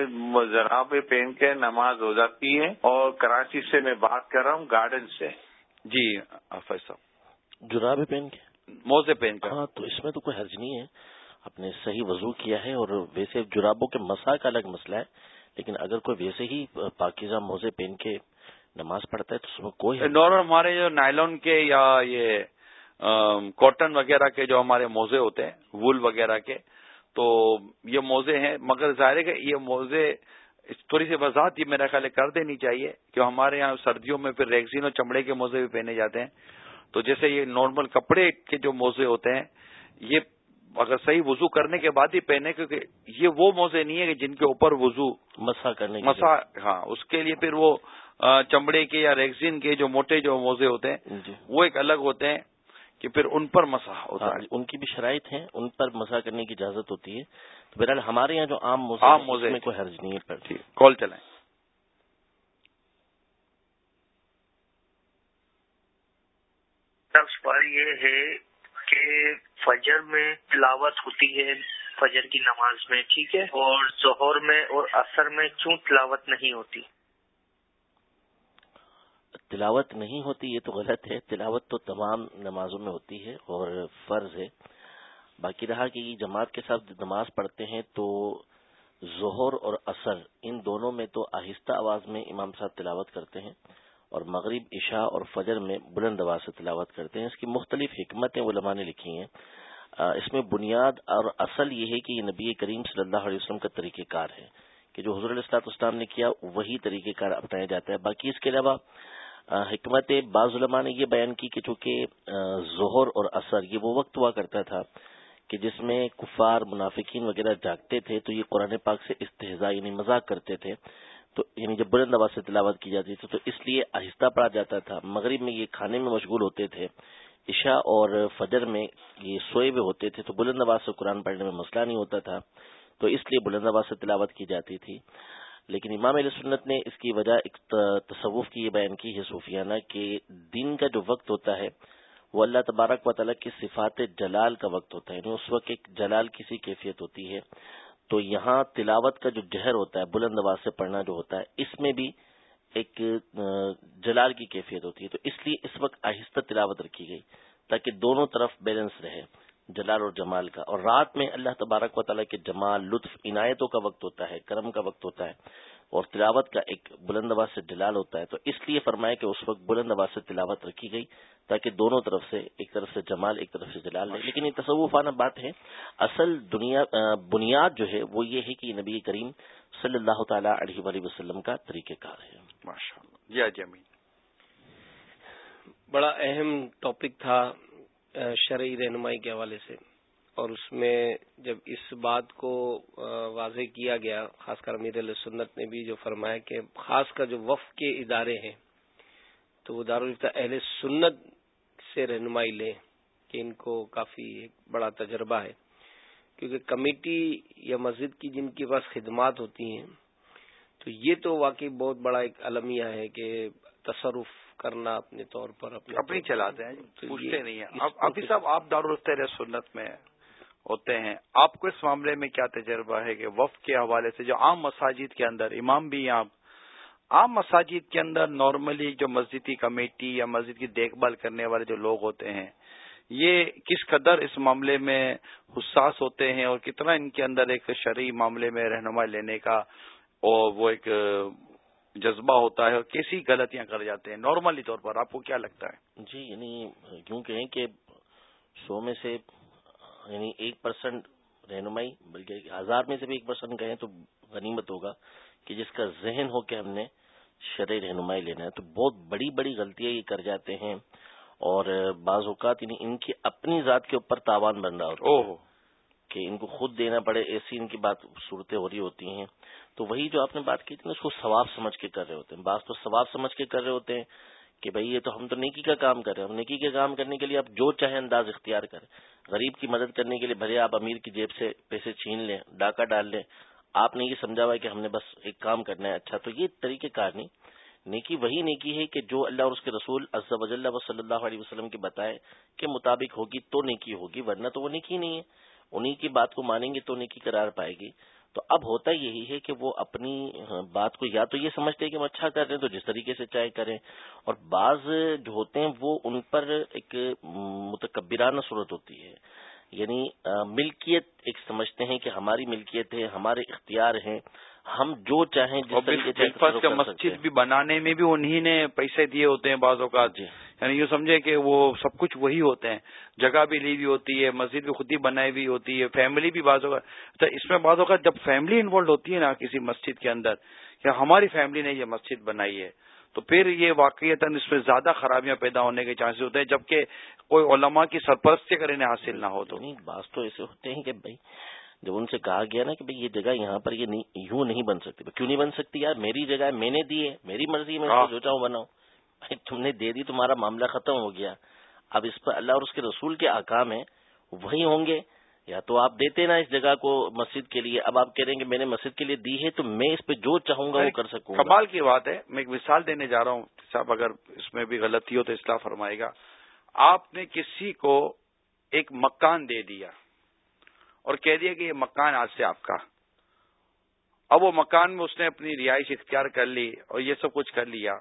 جناب پہن کے نماز ہو جاتی ہے اور کراچی سے میں بات کر رہا ہوں گارڈن سے۔ جی صاحب۔ جراب پہن کے؟ موزے پہن کے ہاں تو اس میں تو کوئی حرج نہیں ہے۔ آپ نے صحیح وضو کیا ہے اور ویسے جرابوں کے مسا کا الگ مسئلہ ہے لیکن اگر کوئی ویسے ہی پاکیزہ موزے پہن کے نماز پڑھتا ہے تو اس میں کوئی نارمل ہمارے جو نائلون کے یا یہ کاٹن وغیرہ کے جو ہمارے موزے ہوتے ہیں وول وغیرہ کے تو یہ موزے ہیں مگر ظاہر ہے کہ یہ موزے تھوڑی سی وضاحت یہ میرا خیال کر دینی چاہیے کہ ہمارے یہاں سردیوں میں پھر ریگزین اور چمڑے کے موزے بھی پہنے جاتے ہیں۔ تو جیسے یہ نارمل کپڑے کے جو موزے ہوتے ہیں یہ اگر صحیح وضو کرنے کے بعد ہی پہنے کیونکہ یہ وہ موزے نہیں ہے کہ جن کے اوپر وضو مسا کرنے مسا ہاں اس کے لیے پھر وہ چمڑے کے یا ریگزین کے جو موٹے جو موزے ہوتے ہیں جی۔ وہ ایک الگ ہوتے ہیں۔ کہ پھر ان پر مسا ہوتا ہے۔ ان کی بھی شرائط ہیں ان پر مسا کرنے کی اجازت ہوتی ہے۔ تو بہرحال ہمارے یہاں جو عام موزے عام موزے میں کوئی حرج نہیں ہے ٹھیک کال چلائیں۔ سوال یہ ہے کہ فجر میں تلاوت ہوتی ہے فجر کی نماز میں ٹھیک ہے؟ اور ظہر میں اور اثر میں کیوں تلاوت نہیں ہوتی؟ تلاوت نہیں ہوتی، یہ تو غلط ہے۔ تلاوت تو تمام نمازوں میں ہوتی ہے اور فرض ہے۔ باقی رہا کہ جماعت کے ساتھ نماز پڑھتے ہیں تو ظہر اور اثر ان دونوں میں تو آہستہ آواز میں امام صاحب تلاوت کرتے ہیں اور مغرب، عشاء اور فجر میں بلند آواز سے تلاوت کرتے ہیں۔ اس کی مختلف حکمتیں علماء نے لکھی ہیں۔ اس میں بنیاد اور اصل یہ ہے کہ یہ نبی کریم صلی اللہ علیہ وسلم کا طریقہ کار ہے کہ جو حضور الاسلاط اسلام نے کیا، وہی طریقہ کار اپنایا جاتا ہے۔ باقی اس کے علاوہ حکمت بعض علماء نے یہ بیان کی کہ چونکہ ظہر اور اثر یہ وہ وقت ہوا کرتا تھا کہ جس میں کفار، منافقین وغیرہ جاگتے تھے، تو یہ قرآن پاک سے استحضاء یعنی مذاق کرتے تھے۔ تو یعنی جب بلند آواز سے تلاوت کی جاتی تھی، تو اس لیے آہستہ پڑھا جاتا تھا۔ مغرب میں یہ کھانے میں مشغول ہوتے تھے، عشاء اور فجر میں یہ سوئے ہوئے ہوتے تھے، تو بلند آواز سے قرآن پڑھنے میں مسئلہ نہیں ہوتا تھا۔ تو اس لیے بلند آواز سے تلاوت کی جاتی تھی۔ لیکن امام علیہ سنت نے اس کی وجہ ایک تصوف کی یہ بیان کی ہے صوفیانہ کہ دن کا جو وقت ہوتا ہے وہ اللہ تبارک و تعالیٰ کی صفات جلال کا وقت ہوتا ہے یعنی اس وقت ایک جلال کسی کیفیت ہوتی ہے۔ تو یہاں تلاوت کا جو جہر ہوتا ہے، بلند آواز سے پڑھنا جو ہوتا ہے، اس میں بھی ایک جلال کی کیفیت ہوتی ہے۔ تو اس لیے اس وقت آہستہ تلاوت رکھی گئی تاکہ دونوں طرف بیلنس رہے۔ جلال اور جمال کا۔ اور رات میں اللہ تبارک و تعالیٰ کے جمال، لطف، عنایتوں کا وقت ہوتا ہے، کرم کا وقت ہوتا ہے۔ اور تلاوت کا ایک بلند آواز سے جلال ہوتا ہے۔ تو اس لیے فرمایا کہ اس وقت بلند آواز سے تلاوت رکھی گئی تاکہ دونوں طرف سے، ایک طرف سے جمال، ایک طرف سے جلال لے لیکن یہ تصوفانہ بات ہے۔ اصل دنیا بنیاد جو ہے وہ یہ ہے کہ نبی کریم صلی اللہ تعالی علیہ وسلم کا طریقہ کار ہے۔ ماشاء اللہ جی بڑا اہم ٹاپک تھا۔ شرعی رہنمائی کے حوالے سے۔ اور اس میں جب اس بات کو واضح کیا گیا، خاص کر امیر علیہ سنت نے بھی جو فرمایا کہ خاص کر جو وف کے ادارے ہیں، تو وہ دارالفتہ اہل سنت سے رہنمائی لیں، کہ ان کو کافی ایک بڑا تجربہ ہے۔ کیونکہ کمیٹی یا مسجد کی جن کے پاس خدمات ہوتی ہیں، تو یہ تو واقعی بہت بڑا ایک المیہ ہے کہ تصرف کرنا اپنے طور پر اپنے اپنی چلاتے ہیں پوچھتے نہیں ہیں۔ ابھی صاحب آپ دارالفتہ سنت میں ہوتے ہیں۔ آپ کو اس معاملے میں کیا تجربہ ہے کہ وف کے حوالے سے جو عام مساجد کے اندر امام بھی آپ عام مساجد کے اندر نارملی جو مسجدی کمیٹی یا مسجد کی دیکھ بھال کرنے والے جو لوگ ہوتے ہیں یہ کس قدر اس معاملے میں حساس ہوتے ہیں اور کتنا ان کے اندر ایک شرعی معاملے میں رہنمائی لینے کا اور وہ ایک جذبہ ہوتا ہے اور کیسی غلطیاں کر جاتے ہیں؟ نارملی طور پر آپ کو کیا لگتا ہے؟ جی یعنی کیوں کہیں کہ سو میں سے یعنی ایک پرسنٹ رہنمائی بلکہ ہزار میں سے بھی ایک پرسنٹ کہیں تو غنیمت ہوگا کہ جس کا ذہن ہو کہ ہم نے شرع رہنمائی لینا ہے۔ تو بہت بڑی بڑی غلطیاں یہ کر جاتے ہیں اور بعض اوقات یعنی ان کی اپنی ذات کے اوپر تاوان بن رہا ہوتا ہے۔ کہ ان کو خود دینا پڑے، ایسی ان کی بات صورتیں ہو رہی ہوتی ہیں۔ تو وہی جو آپ نے بات کی تھی نا، اس کو ثواب سمجھ کے کر رہے ہوتے ہیں۔ بعض تو ثواب سمجھ کے کر رہے ہوتے ہیں کہ بھائی یہ تو ہم تو نیکی کا کام کر رہے ہیں۔ ہم نیکی کے کام کرنے کے لیے آپ جو چاہیں انداز اختیار کریں۔ غریب کی مدد کرنے کے لیے بھلے آپ امیر کی جیب سے پیسے چھین لیں، ڈاکہ ڈال لیں۔ آپ نے یہ سمجھا ہوا ہے کہ ہم نے بس ایک کام کرنا ہے۔ اچھا تو یہ طریقہ کار نہیں۔ نیکی وہی نیکی ہے کہ جو اللہ اور اس کے رسول وج اللہ صلی اللہ علیہ وسلم کے بتائے کے مطابق ہوگی تو نیکی ہوگی، ورنہ تو وہ نیکی نہیں ہے۔ انہیں کی بات کو مانیں گے تو انہیں کی قرار پائے گی۔ تو اب ہوتا یہی ہے کہ وہ اپنی ہاں، بات کو یا تو یہ سمجھتے ہیں کہ ہم اچھا کر رہے ہیں تو جس طریقے سے چاہے کریں۔ اور بعض جو ہوتے ہیں وہ ان پر ایک متکبرانہ صورت ہوتی ہے۔ یعنی ملکیت ایک سمجھتے ہیں کہ ہماری ملکیت ہے، ہمارے اختیار ہیں۔ ہم جو چاہیں مسجد بھی بنانے میں بھی انہی نے پیسے دیے ہوتے ہیں بعض اوقات۔ جی۔ یعنی یہ سمجھے کہ وہ سب کچھ وہی ہوتے ہیں۔ جگہ بھی لی ہوئی ہوتی ہے مسجد بھی خود ہی بنائی ہوئی ہوتی ہے فیملی بھی بعض اوقات۔ تو اس میں بعض اوقات جب فیملی انوالو ہوتی ہے نا کسی مسجد کے اندر یا ہماری فیملی نے یہ مسجد بنائی ہے تو پھر یہ واقعیت اس میں زیادہ خرابیاں پیدا ہونے کے چانسز ہوتے ہیں جبکہ کوئی علماء کی سرپرستی اگر انہیں حاصل نہ ہو تو۔ بعض تو ایسے ہوتے ہیں کہ بھائی جب ان سے کہا گیا نا کہ بھائی یہ جگہ یہاں پر یہ یوں نہیں بن سکتی۔ کیوں نہیں بن سکتی یار؟ میری جگہ میں نے دی ہے میری مرضی میں ہاں۔ سوچا ہوں بناؤ تم نے دے دی تمہارا معاملہ ختم ہو گیا۔ اب اس پر اللہ اور اس کے رسول کے آکام ہیں وہی ہوں گے۔ یا تو آپ دیتے نا اس جگہ کو مسجد کے لیے۔ اب آپ کہہ رہے ہیں کہ میں نے مسجد کے لیے دی ہے تو میں اس پہ جو چاہوں گا وہ کر سکوں کمال کی بات ہے میں ایک مثال دینے جا رہا ہوں۔ صاحب اگر اس میں بھی غلطی ہو تو اصلاح فرمائے گا۔ آپ نے کسی کو ایک مکان دے دیا۔ اور کہہ دیا کہ یہ مکان آج سے آپ کا۔ اب وہ مکان میں اس نے اپنی رہائش اختیار کر لی اور یہ سب کچھ کر لیا۔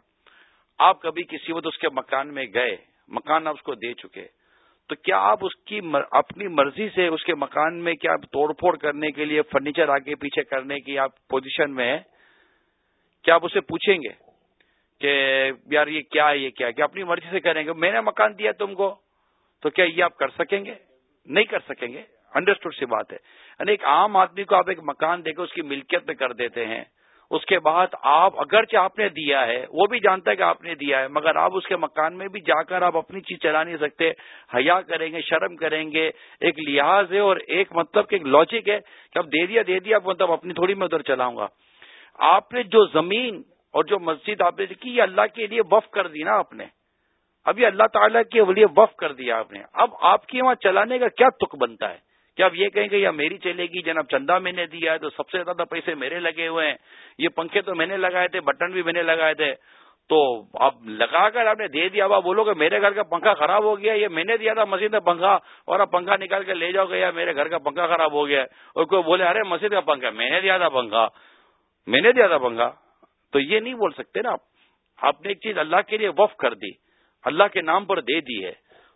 آپ کبھی کسی وقت اس کے مکان میں گئے، مکان آپ اس کو دے چکے۔ تو کیا آپ اس کی مر... اپنی مرضی سے اس کے مکان میں کیا توڑ پھوڑ کرنے کے لیے فرنیچر آگے پیچھے کرنے کی آپ پوزیشن میں ہیں؟ کیا آپ اسے پوچھیں گے کہ یار یہ کیا ہے، یہ کیا کہ اپنی مرضی سے کریں گے۔ میں نے مکان دیا تم کو، تو کیا یہ آپ کر سکیں گے؟ نہیں کر سکیں گے؟ انڈرسٹوڈ سی بات ہے۔ یعنی ایک عام آدمی کو آپ ایک مکان دے کے اس کی ملکیت میں کر دیتے ہیں۔ اس کے بعد آپ اگرچہ آپ نے دیا ہے، وہ بھی جانتا ہے کہ آپ نے دیا ہے، مگر آپ اس کے مکان میں بھی جا کر آپ اپنی چیز چلا نہیں سکتے۔ حیا کریں گے، شرم کریں گے۔ ایک لحاظ ہے اور ایک مطلب کہ ایک لاجک ہے کہ اب دے دیا دے دیا مطلب اپنی تھوڑی میں ادھر چلاؤں گا۔ آپ نے جو زمین اور جو مسجد آپ نے کی، یہ اللہ کے لیے وف کر دی نا آپ نے۔ ابھی اللہ تعالیٰ کے لیے وف کر دیا آپ نے۔ اب آپ کی وہاں چلانے کا کیا تک بنتا ہے؟ کیا اب یہ کہیں گے یا میری چلے گی، جناب چندہ میں نے دیا ہے تو سب سے زیادہ پیسے میرے لگے ہوئے ہیں۔ یہ پنکھے تو میں نے لگائے تھے، بٹن بھی میں نے لگائے تھے۔ تو اب لگا کر آپ نے دے دیا اب آپ بولو کہ میرے گھر کا پنکھا خراب ہو گیا، یہ میں نے دیا تھا مسجد میں پنکھا اور اب پنکھا نکال کے لے جاؤ گے، یا میرے گھر کا پنکھا خراب ہو گیا اور کوئی بولے ارے مسجد کا پنکھا، میں نے دیا تھا پنکھا، میں نے دیا تھا پنکھا۔ تو یہ نہیں بول سکتے نا آپ۔ آپ نے ایک چیز اللہ کے لیے وف کر دی، اللہ کے نام پر دے دی ہے۔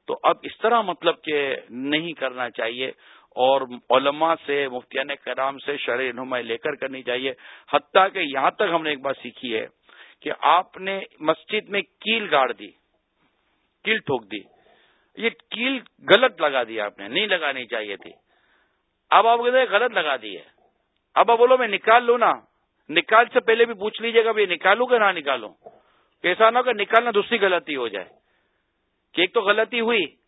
تو اب اس طرح مطلب کہ نہیں کرنا چاہیے۔ اور علماء سے مفتیان کرام سے شرح رہنمائی لے کر کرنی چاہیے۔ حتیٰ کہ یہاں تک ہم نے ایک بات سیکھی ہے کہ آپ نے مسجد میں کیل گاڑ دی، کیل ٹھوک دی۔ یہ کیل غلط لگا دی آپ نے، نہیں لگانی چاہیے تھی۔ اب آپ کہتے غلط لگا دی ہے۔ اب آپ بولو میں نکال لوں نا۔ نکال سے پہلے بھی پوچھ لیجیے گا یہ نکالوں کہ نہ نکالوں۔ کیسا نہ کہ نکالنا دوسری غلطی ہو جائے۔ کہ ایک تو غلطی ہوئی۔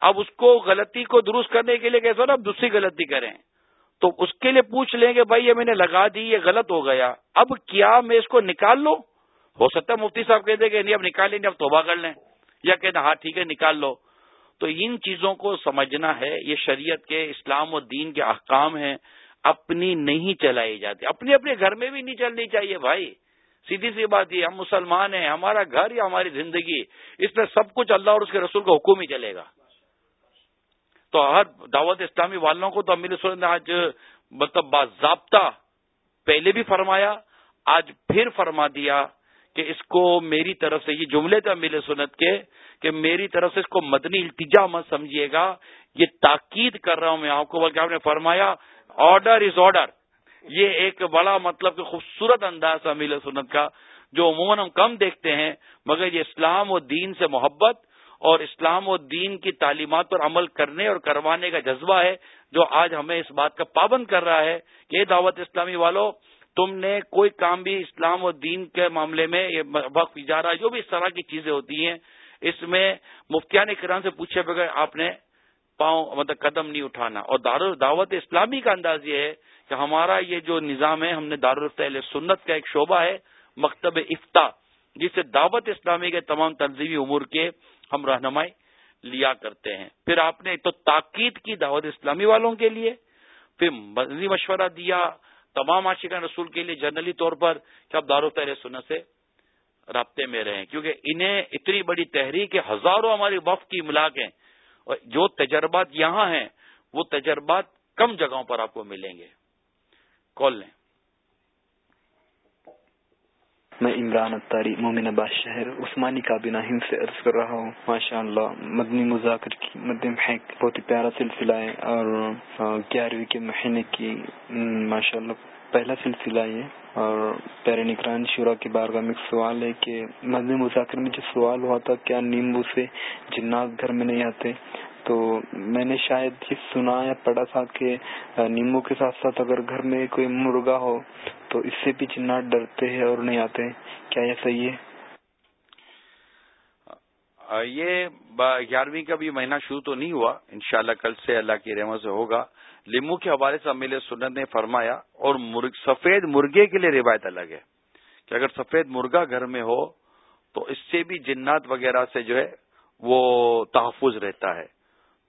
اب اس کو غلطی کو درست کرنے کے لیے کیسا نا، اب دوسری غلطی کریں۔ تو اس کے لیے پوچھ لیں گے بھائی یہ میں نے لگا دی، یہ غلط ہو گیا۔ اب کیا میں اس کو نکال لوں؟ ہو سکتا ہے مفتی صاحب کہتے کہ نہیں، اب نکال لیں اب توبہ کر لیں۔ یا کہتے ہاں ٹھیک ہے، نکال لو۔ تو ان چیزوں کو سمجھنا ہے، یہ شریعت کے اسلام و دین کے احکام ہیں۔ اپنی نہیں چلائی جاتی، اپنے اپنے گھر میں بھی نہیں چلنی چاہیے بھائی۔ سیدھی سی بات یہ، ہم مسلمان ہیں، ہمارا گھر یا ہماری زندگی، اس میں سب کچھ اللہ اور اس کے رسول کا حکم ہی چلے گا۔ تو ہر دعوت اسلامی والوں کو تو امیر سنت نے آج مطلب باضابطہ پہلے بھی فرمایا، آج پھر فرما دیا کہ اس کو میری طرف سے، یہ جملے تھے امیر سنت کے، کہ میری طرف سے اس کو مدنی التجا مت سمجھیے گا۔ یہ تاکید کر رہا ہوں میں آپ کو، بلکہ آپ نے فرمایا آرڈر از آرڈر یہ ایک بڑا مطلب کہ خوبصورت انداز ہے امیر سنت کا، جو عموماً ہم کم دیکھتے ہیں، مگر یہ اسلام و دین سے محبت اور اسلام و دین کی تعلیمات پر عمل کرنے اور کروانے کا جذبہ ہے، جو آج ہمیں اس بات کا پابند کر رہا ہے کہ دعوت اسلامی والوں تم نے کوئی کام بھی اسلام و دین کے معاملے میں یہ وقف اجارہ جو بھی اس طرح کی چیزیں ہوتی ہیں، اس میں مفتیان کران سے پوچھے بغیر آپ نے پاؤں مطلب قدم نہیں اٹھانا۔ اور دار دعوت اسلامی کا انداز یہ ہے کہ ہمارا یہ جو نظام ہے، ہم نے دارالفت سنت کا ایک شعبہ ہے، مکتب افتا جس سے دعوت اسلامی کے تمام تنظیمی امور کے ہم رہنمائی لیا کرتے ہیں۔ پھر آپ نے تو تاکید کی دعوت اسلامی والوں کے لیے، پھر مزید مشورہ دیا تمام عاشقان رسول کے لیے جنرلی طور پر کہ آپ دار و سنت سے رابطے میں رہیں، کیونکہ انہیں اتنی بڑی تحریک ہزاروں ہماری وف کی ملاق ہیں۔ اور جو تجربات یہاں ہیں، وہ تجربات کم جگہوں پر آپ کو ملیں گے۔ کال لیں۔ میں عمران اتاری مومن آباد شہر، عثمانی کابینہ ہند سے عرض کر رہا ہوں۔ ماشاء اللہ مدنی مذاکر کی مدم ہے بہت ہی پیارا سلسلہ ہے اور گیارہویں کے مہینے کی ماشاء اللہ پہلا سلسلہ یہ اور پیر نگران، شورا کے بارگاہ میں ایک سوال ہے کہ مدنی مذاکر میں جو سوال ہوا تھا، کیا نیمبو سے جنات گھر میں نہیں آتے؟ تو میں نے شاید یہ سنا یا پڑھا تھا کہ نیمبو کے ساتھ ساتھ اگر گھر میں کوئی مرغا ہو، تو اس سے بھی جنات ڈرتے ہیں اور نہیں آتے کیا یہ صحیح ہے؟ یہ گیارہویں کا بھی مہینہ شروع تو نہیں ہوا۔ انشاءاللہ کل سے اللہ کی رحمت سے ہوگا۔ لیمو کے حوالے سے امیل سنت نے فرمایا، اور مرغ، سفید مرغے کے لیے روایت الگ ہے کہ اگر سفید مرغا گھر میں ہو، تو اس سے بھی جنات وغیرہ سے جو ہے، وہ تحفظ رہتا ہے۔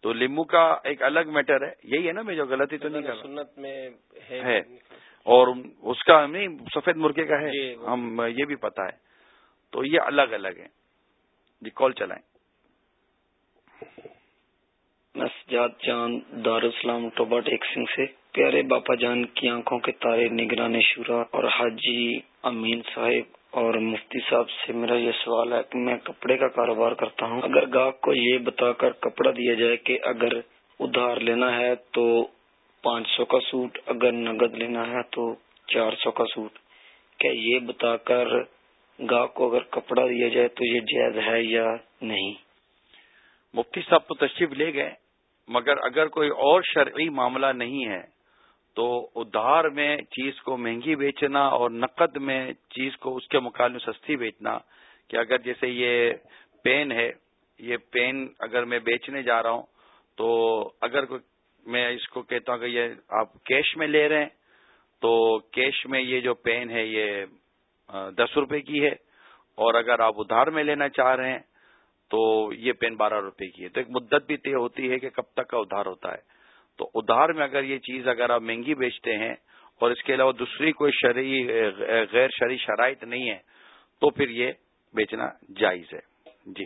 تو لیمو کا ایک الگ میٹر ہے. یہی ہے نا میں جو غلطی تو نہیں کر سنت میں ہے اور اس کا نہیں سفید مرغے کا ہے. جی، ہم یہ بھی پتا ہے. تو یہ الگ الگ ہے. جی کال چلائیں. نسجاد چاند دارالسلام ٹوبا ٹیک سنگھ سے. پیارے باپا جان کی آنکھوں کے تارے نگران شورا اور حاجی امین صاحب. اور مفتی صاحب سے میرا یہ سوال ہے کہ میں کپڑے کا کاروبار کرتا ہوں۔ اگر گاہک کو یہ بتا کر کپڑا دیا جائے کہ اگر ادھار لینا ہے تو پانچ سو کا سوٹ، اگر نگد لینا ہے تو چار سو کا سوٹ۔ کیا یہ بتا کر گاہک کو اگر کپڑا دیا جائے تو یہ جائز ہے یا نہیں؟ مفتی صاحب تو تشریف لے گئے، مگر اگر کوئی اور شرعی معاملہ نہیں ہے تو ادھار میں چیز کو مہنگی بیچنا اور نقد میں چیز کو اس کے مقابلے میں سستی بیچنا، کہ اگر جیسے یہ پین ہے، یہ پین اگر میں بیچنے جا رہا ہوں، تو اگر میں اس کو کہتا ہوں کہ یہ آپ کیش میں لے رہے ہیں، تو کیش میں یہ جو پین ہے، یہ دس روپے کی ہے۔ اور اگر آپ ادھار میں لینا چاہ رہے ہیں، تو یہ پین بارہ روپے کی ہے۔ تو ایک مدت بھی طے ہوتی ہے کہ کب تک کا ادھار ہوتا ہے۔ تو ادھار میں اگر یہ چیز اگر آپ مہنگی بیچتے ہیں اور اس کے علاوہ دوسری کوئی شرعی، غیر شرعی شرائط نہیں ہے، تو پھر یہ بیچنا جائز ہے۔ جی۔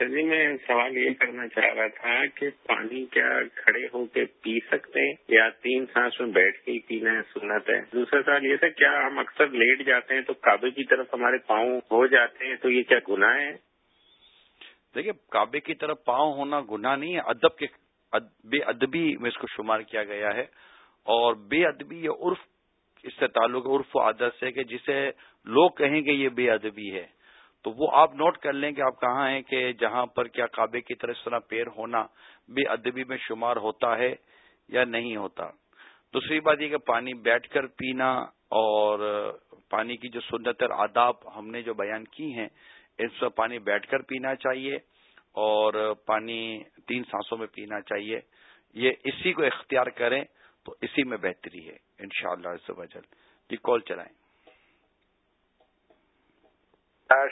جی میں سوال یہ کرنا چاہ رہا تھا کہ پانی کیا کھڑے ہو کے پی سکتے ہیں؟ یا تین سانس میں بیٹھ کے ہی پینا ہے، سنت ہے۔ دوسرا سوال یہ تھا، کیا ہم اکثر لیٹ جاتے ہیں تو کعبے کی طرف ہمارے پاؤں ہو جاتے ہیں تو یہ کیا گناہ ہے؟ دیکھیے، کعبے کی طرف پاؤں ہونا گناہ نہیں ہے، ادب کے بے ادبی میں اس کو شمار کیا گیا ہے۔ اور بے ادبی یا عرف، اس سے تعلق عرف و عادت سے کہ جسے لوگ کہیں گے یہ بے ادبی ہے۔ تو وہ آپ نوٹ کر لیں کہ آپ کہاں ہیں کہ جہاں پر کیا کعبے کی طرح اس طرح پیر ہونا بے ادبی میں شمار ہوتا ہے یا نہیں ہوتا۔ دوسری بات یہ کہ پانی بیٹھ کر پینا اور پانی کی جو سنت اور آداب ہم نے جو بیان کی ہیں اس پانی بیٹھ کر پینا چاہیے اور پانی تین سانسوں میں پینا چاہیے۔ یہ اسی کو اختیار کریں تو اسی میں بہتری ہے ان شاء اللہ جی کال چلائیں۔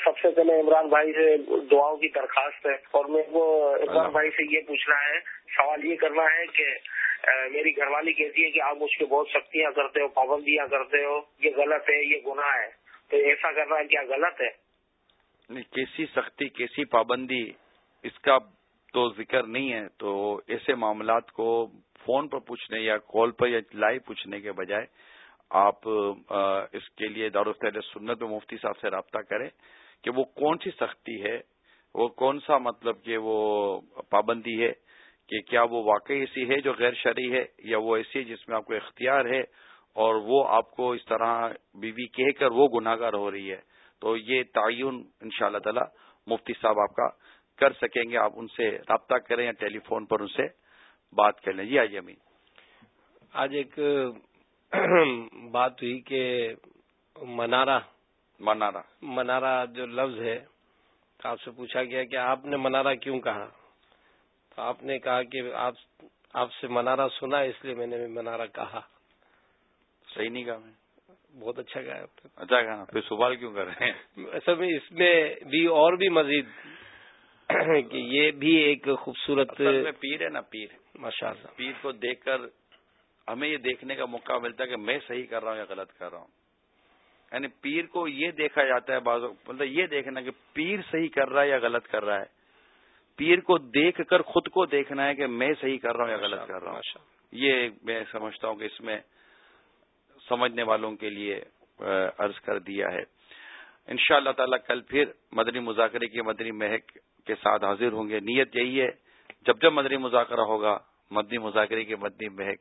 سب سے پہلے عمران بھائی سے دعاؤں کی درخواست ہے اور میرے کو عمران بھائی سے یہ پوچھنا ہے سوال یہ کرنا ہے کہ میری گھر والی کہتی ہے کہ آپ مجھ کے بہت سختیاں کرتے ہو پابندیاں کرتے ہو یہ غلط ہے یہ گناہ ہے۔ تو ایسا کرنا کیا غلط ہے؟ کیسی سختی، کیسی پابندی، اس کا تو ذکر نہیں ہے۔ تو ایسے معاملات کو فون پر پوچھنے یا کال پر یا لائیو پوچھنے کے بجائے آپ اس کے لیے دارالفید سنت میں مفتی صاحب سے رابطہ کریں کہ وہ کون سی سختی ہے، وہ کون سا مطلب کہ وہ پابندی ہے کہ کیا وہ واقعی ایسی ہے جو غیر شرعی ہے یا وہ ایسی ہے جس میں آپ کو اختیار ہے اور وہ آپ کو اس طرح بیوی کہہ کر وہ گناگار ہو رہی ہے۔ تو یہ تعین ان شاء اللہ تعالی مفتی صاحب آپ کا کر سکیں گے آپ ان سے رابطہ کریں یا ٹیلی فون پر ان سے بات کر لیں۔ جی آئیے امین۔ آج ایک بات ہوئی کہ منارا منارا منارا جو لفظ ہے آپ سے پوچھا گیا کہ آپ نے منارا کیوں کہا؟ تو آپ نے کہا کہ آپ آپ سے منارا سنا اس لیے میں نے منارا کہا۔ صحیح نہیں کہا میں۔ بہت اچھا گایا اچھا گانا پھر سوال کیوں کر رہے ہیں؟ اصل میں اس میں بھی اور بھی مزید کہ یہ بھی ایک خوبصورت پیر ہے نا پیر۔ ماشاء اللہ۔ پیر کو دیکھ کر ہمیں یہ دیکھنے کا موقع ملتا ہے کہ میں صحیح کر رہا ہوں یا غلط کر رہا ہوں۔ یعنی پیر کو یہ دیکھا جاتا ہے بعض مطلب یہ دیکھنا کہ پیر صحیح کر رہا ہے یا غلط کر رہا ہے۔ پیر کو دیکھ کر خود کو دیکھنا ہے کہ میں صحیح کر رہا ہوں یا غلط کر رہا ہوں۔ یہ میں سمجھتا ہوں کہ اس میں سمجھنے والوں کے لیے عرض کر دیا ہے۔ ان شاء اللہ تعالی کل پھر مدنی مذاکرے کی مدنی مہک کے ساتھ حاضر ہوں گے۔ نیت یہی ہے، جب جب مدنی مذاکرہ ہوگا، مدنی مذاکرے کی مدنی مہک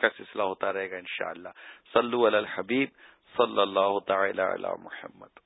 کا سلسلہ ہوتا رہے گا انشاءاللہ۔ شاء اللہ علی الحبیب، صلی اللہ تعالی علی محمد۔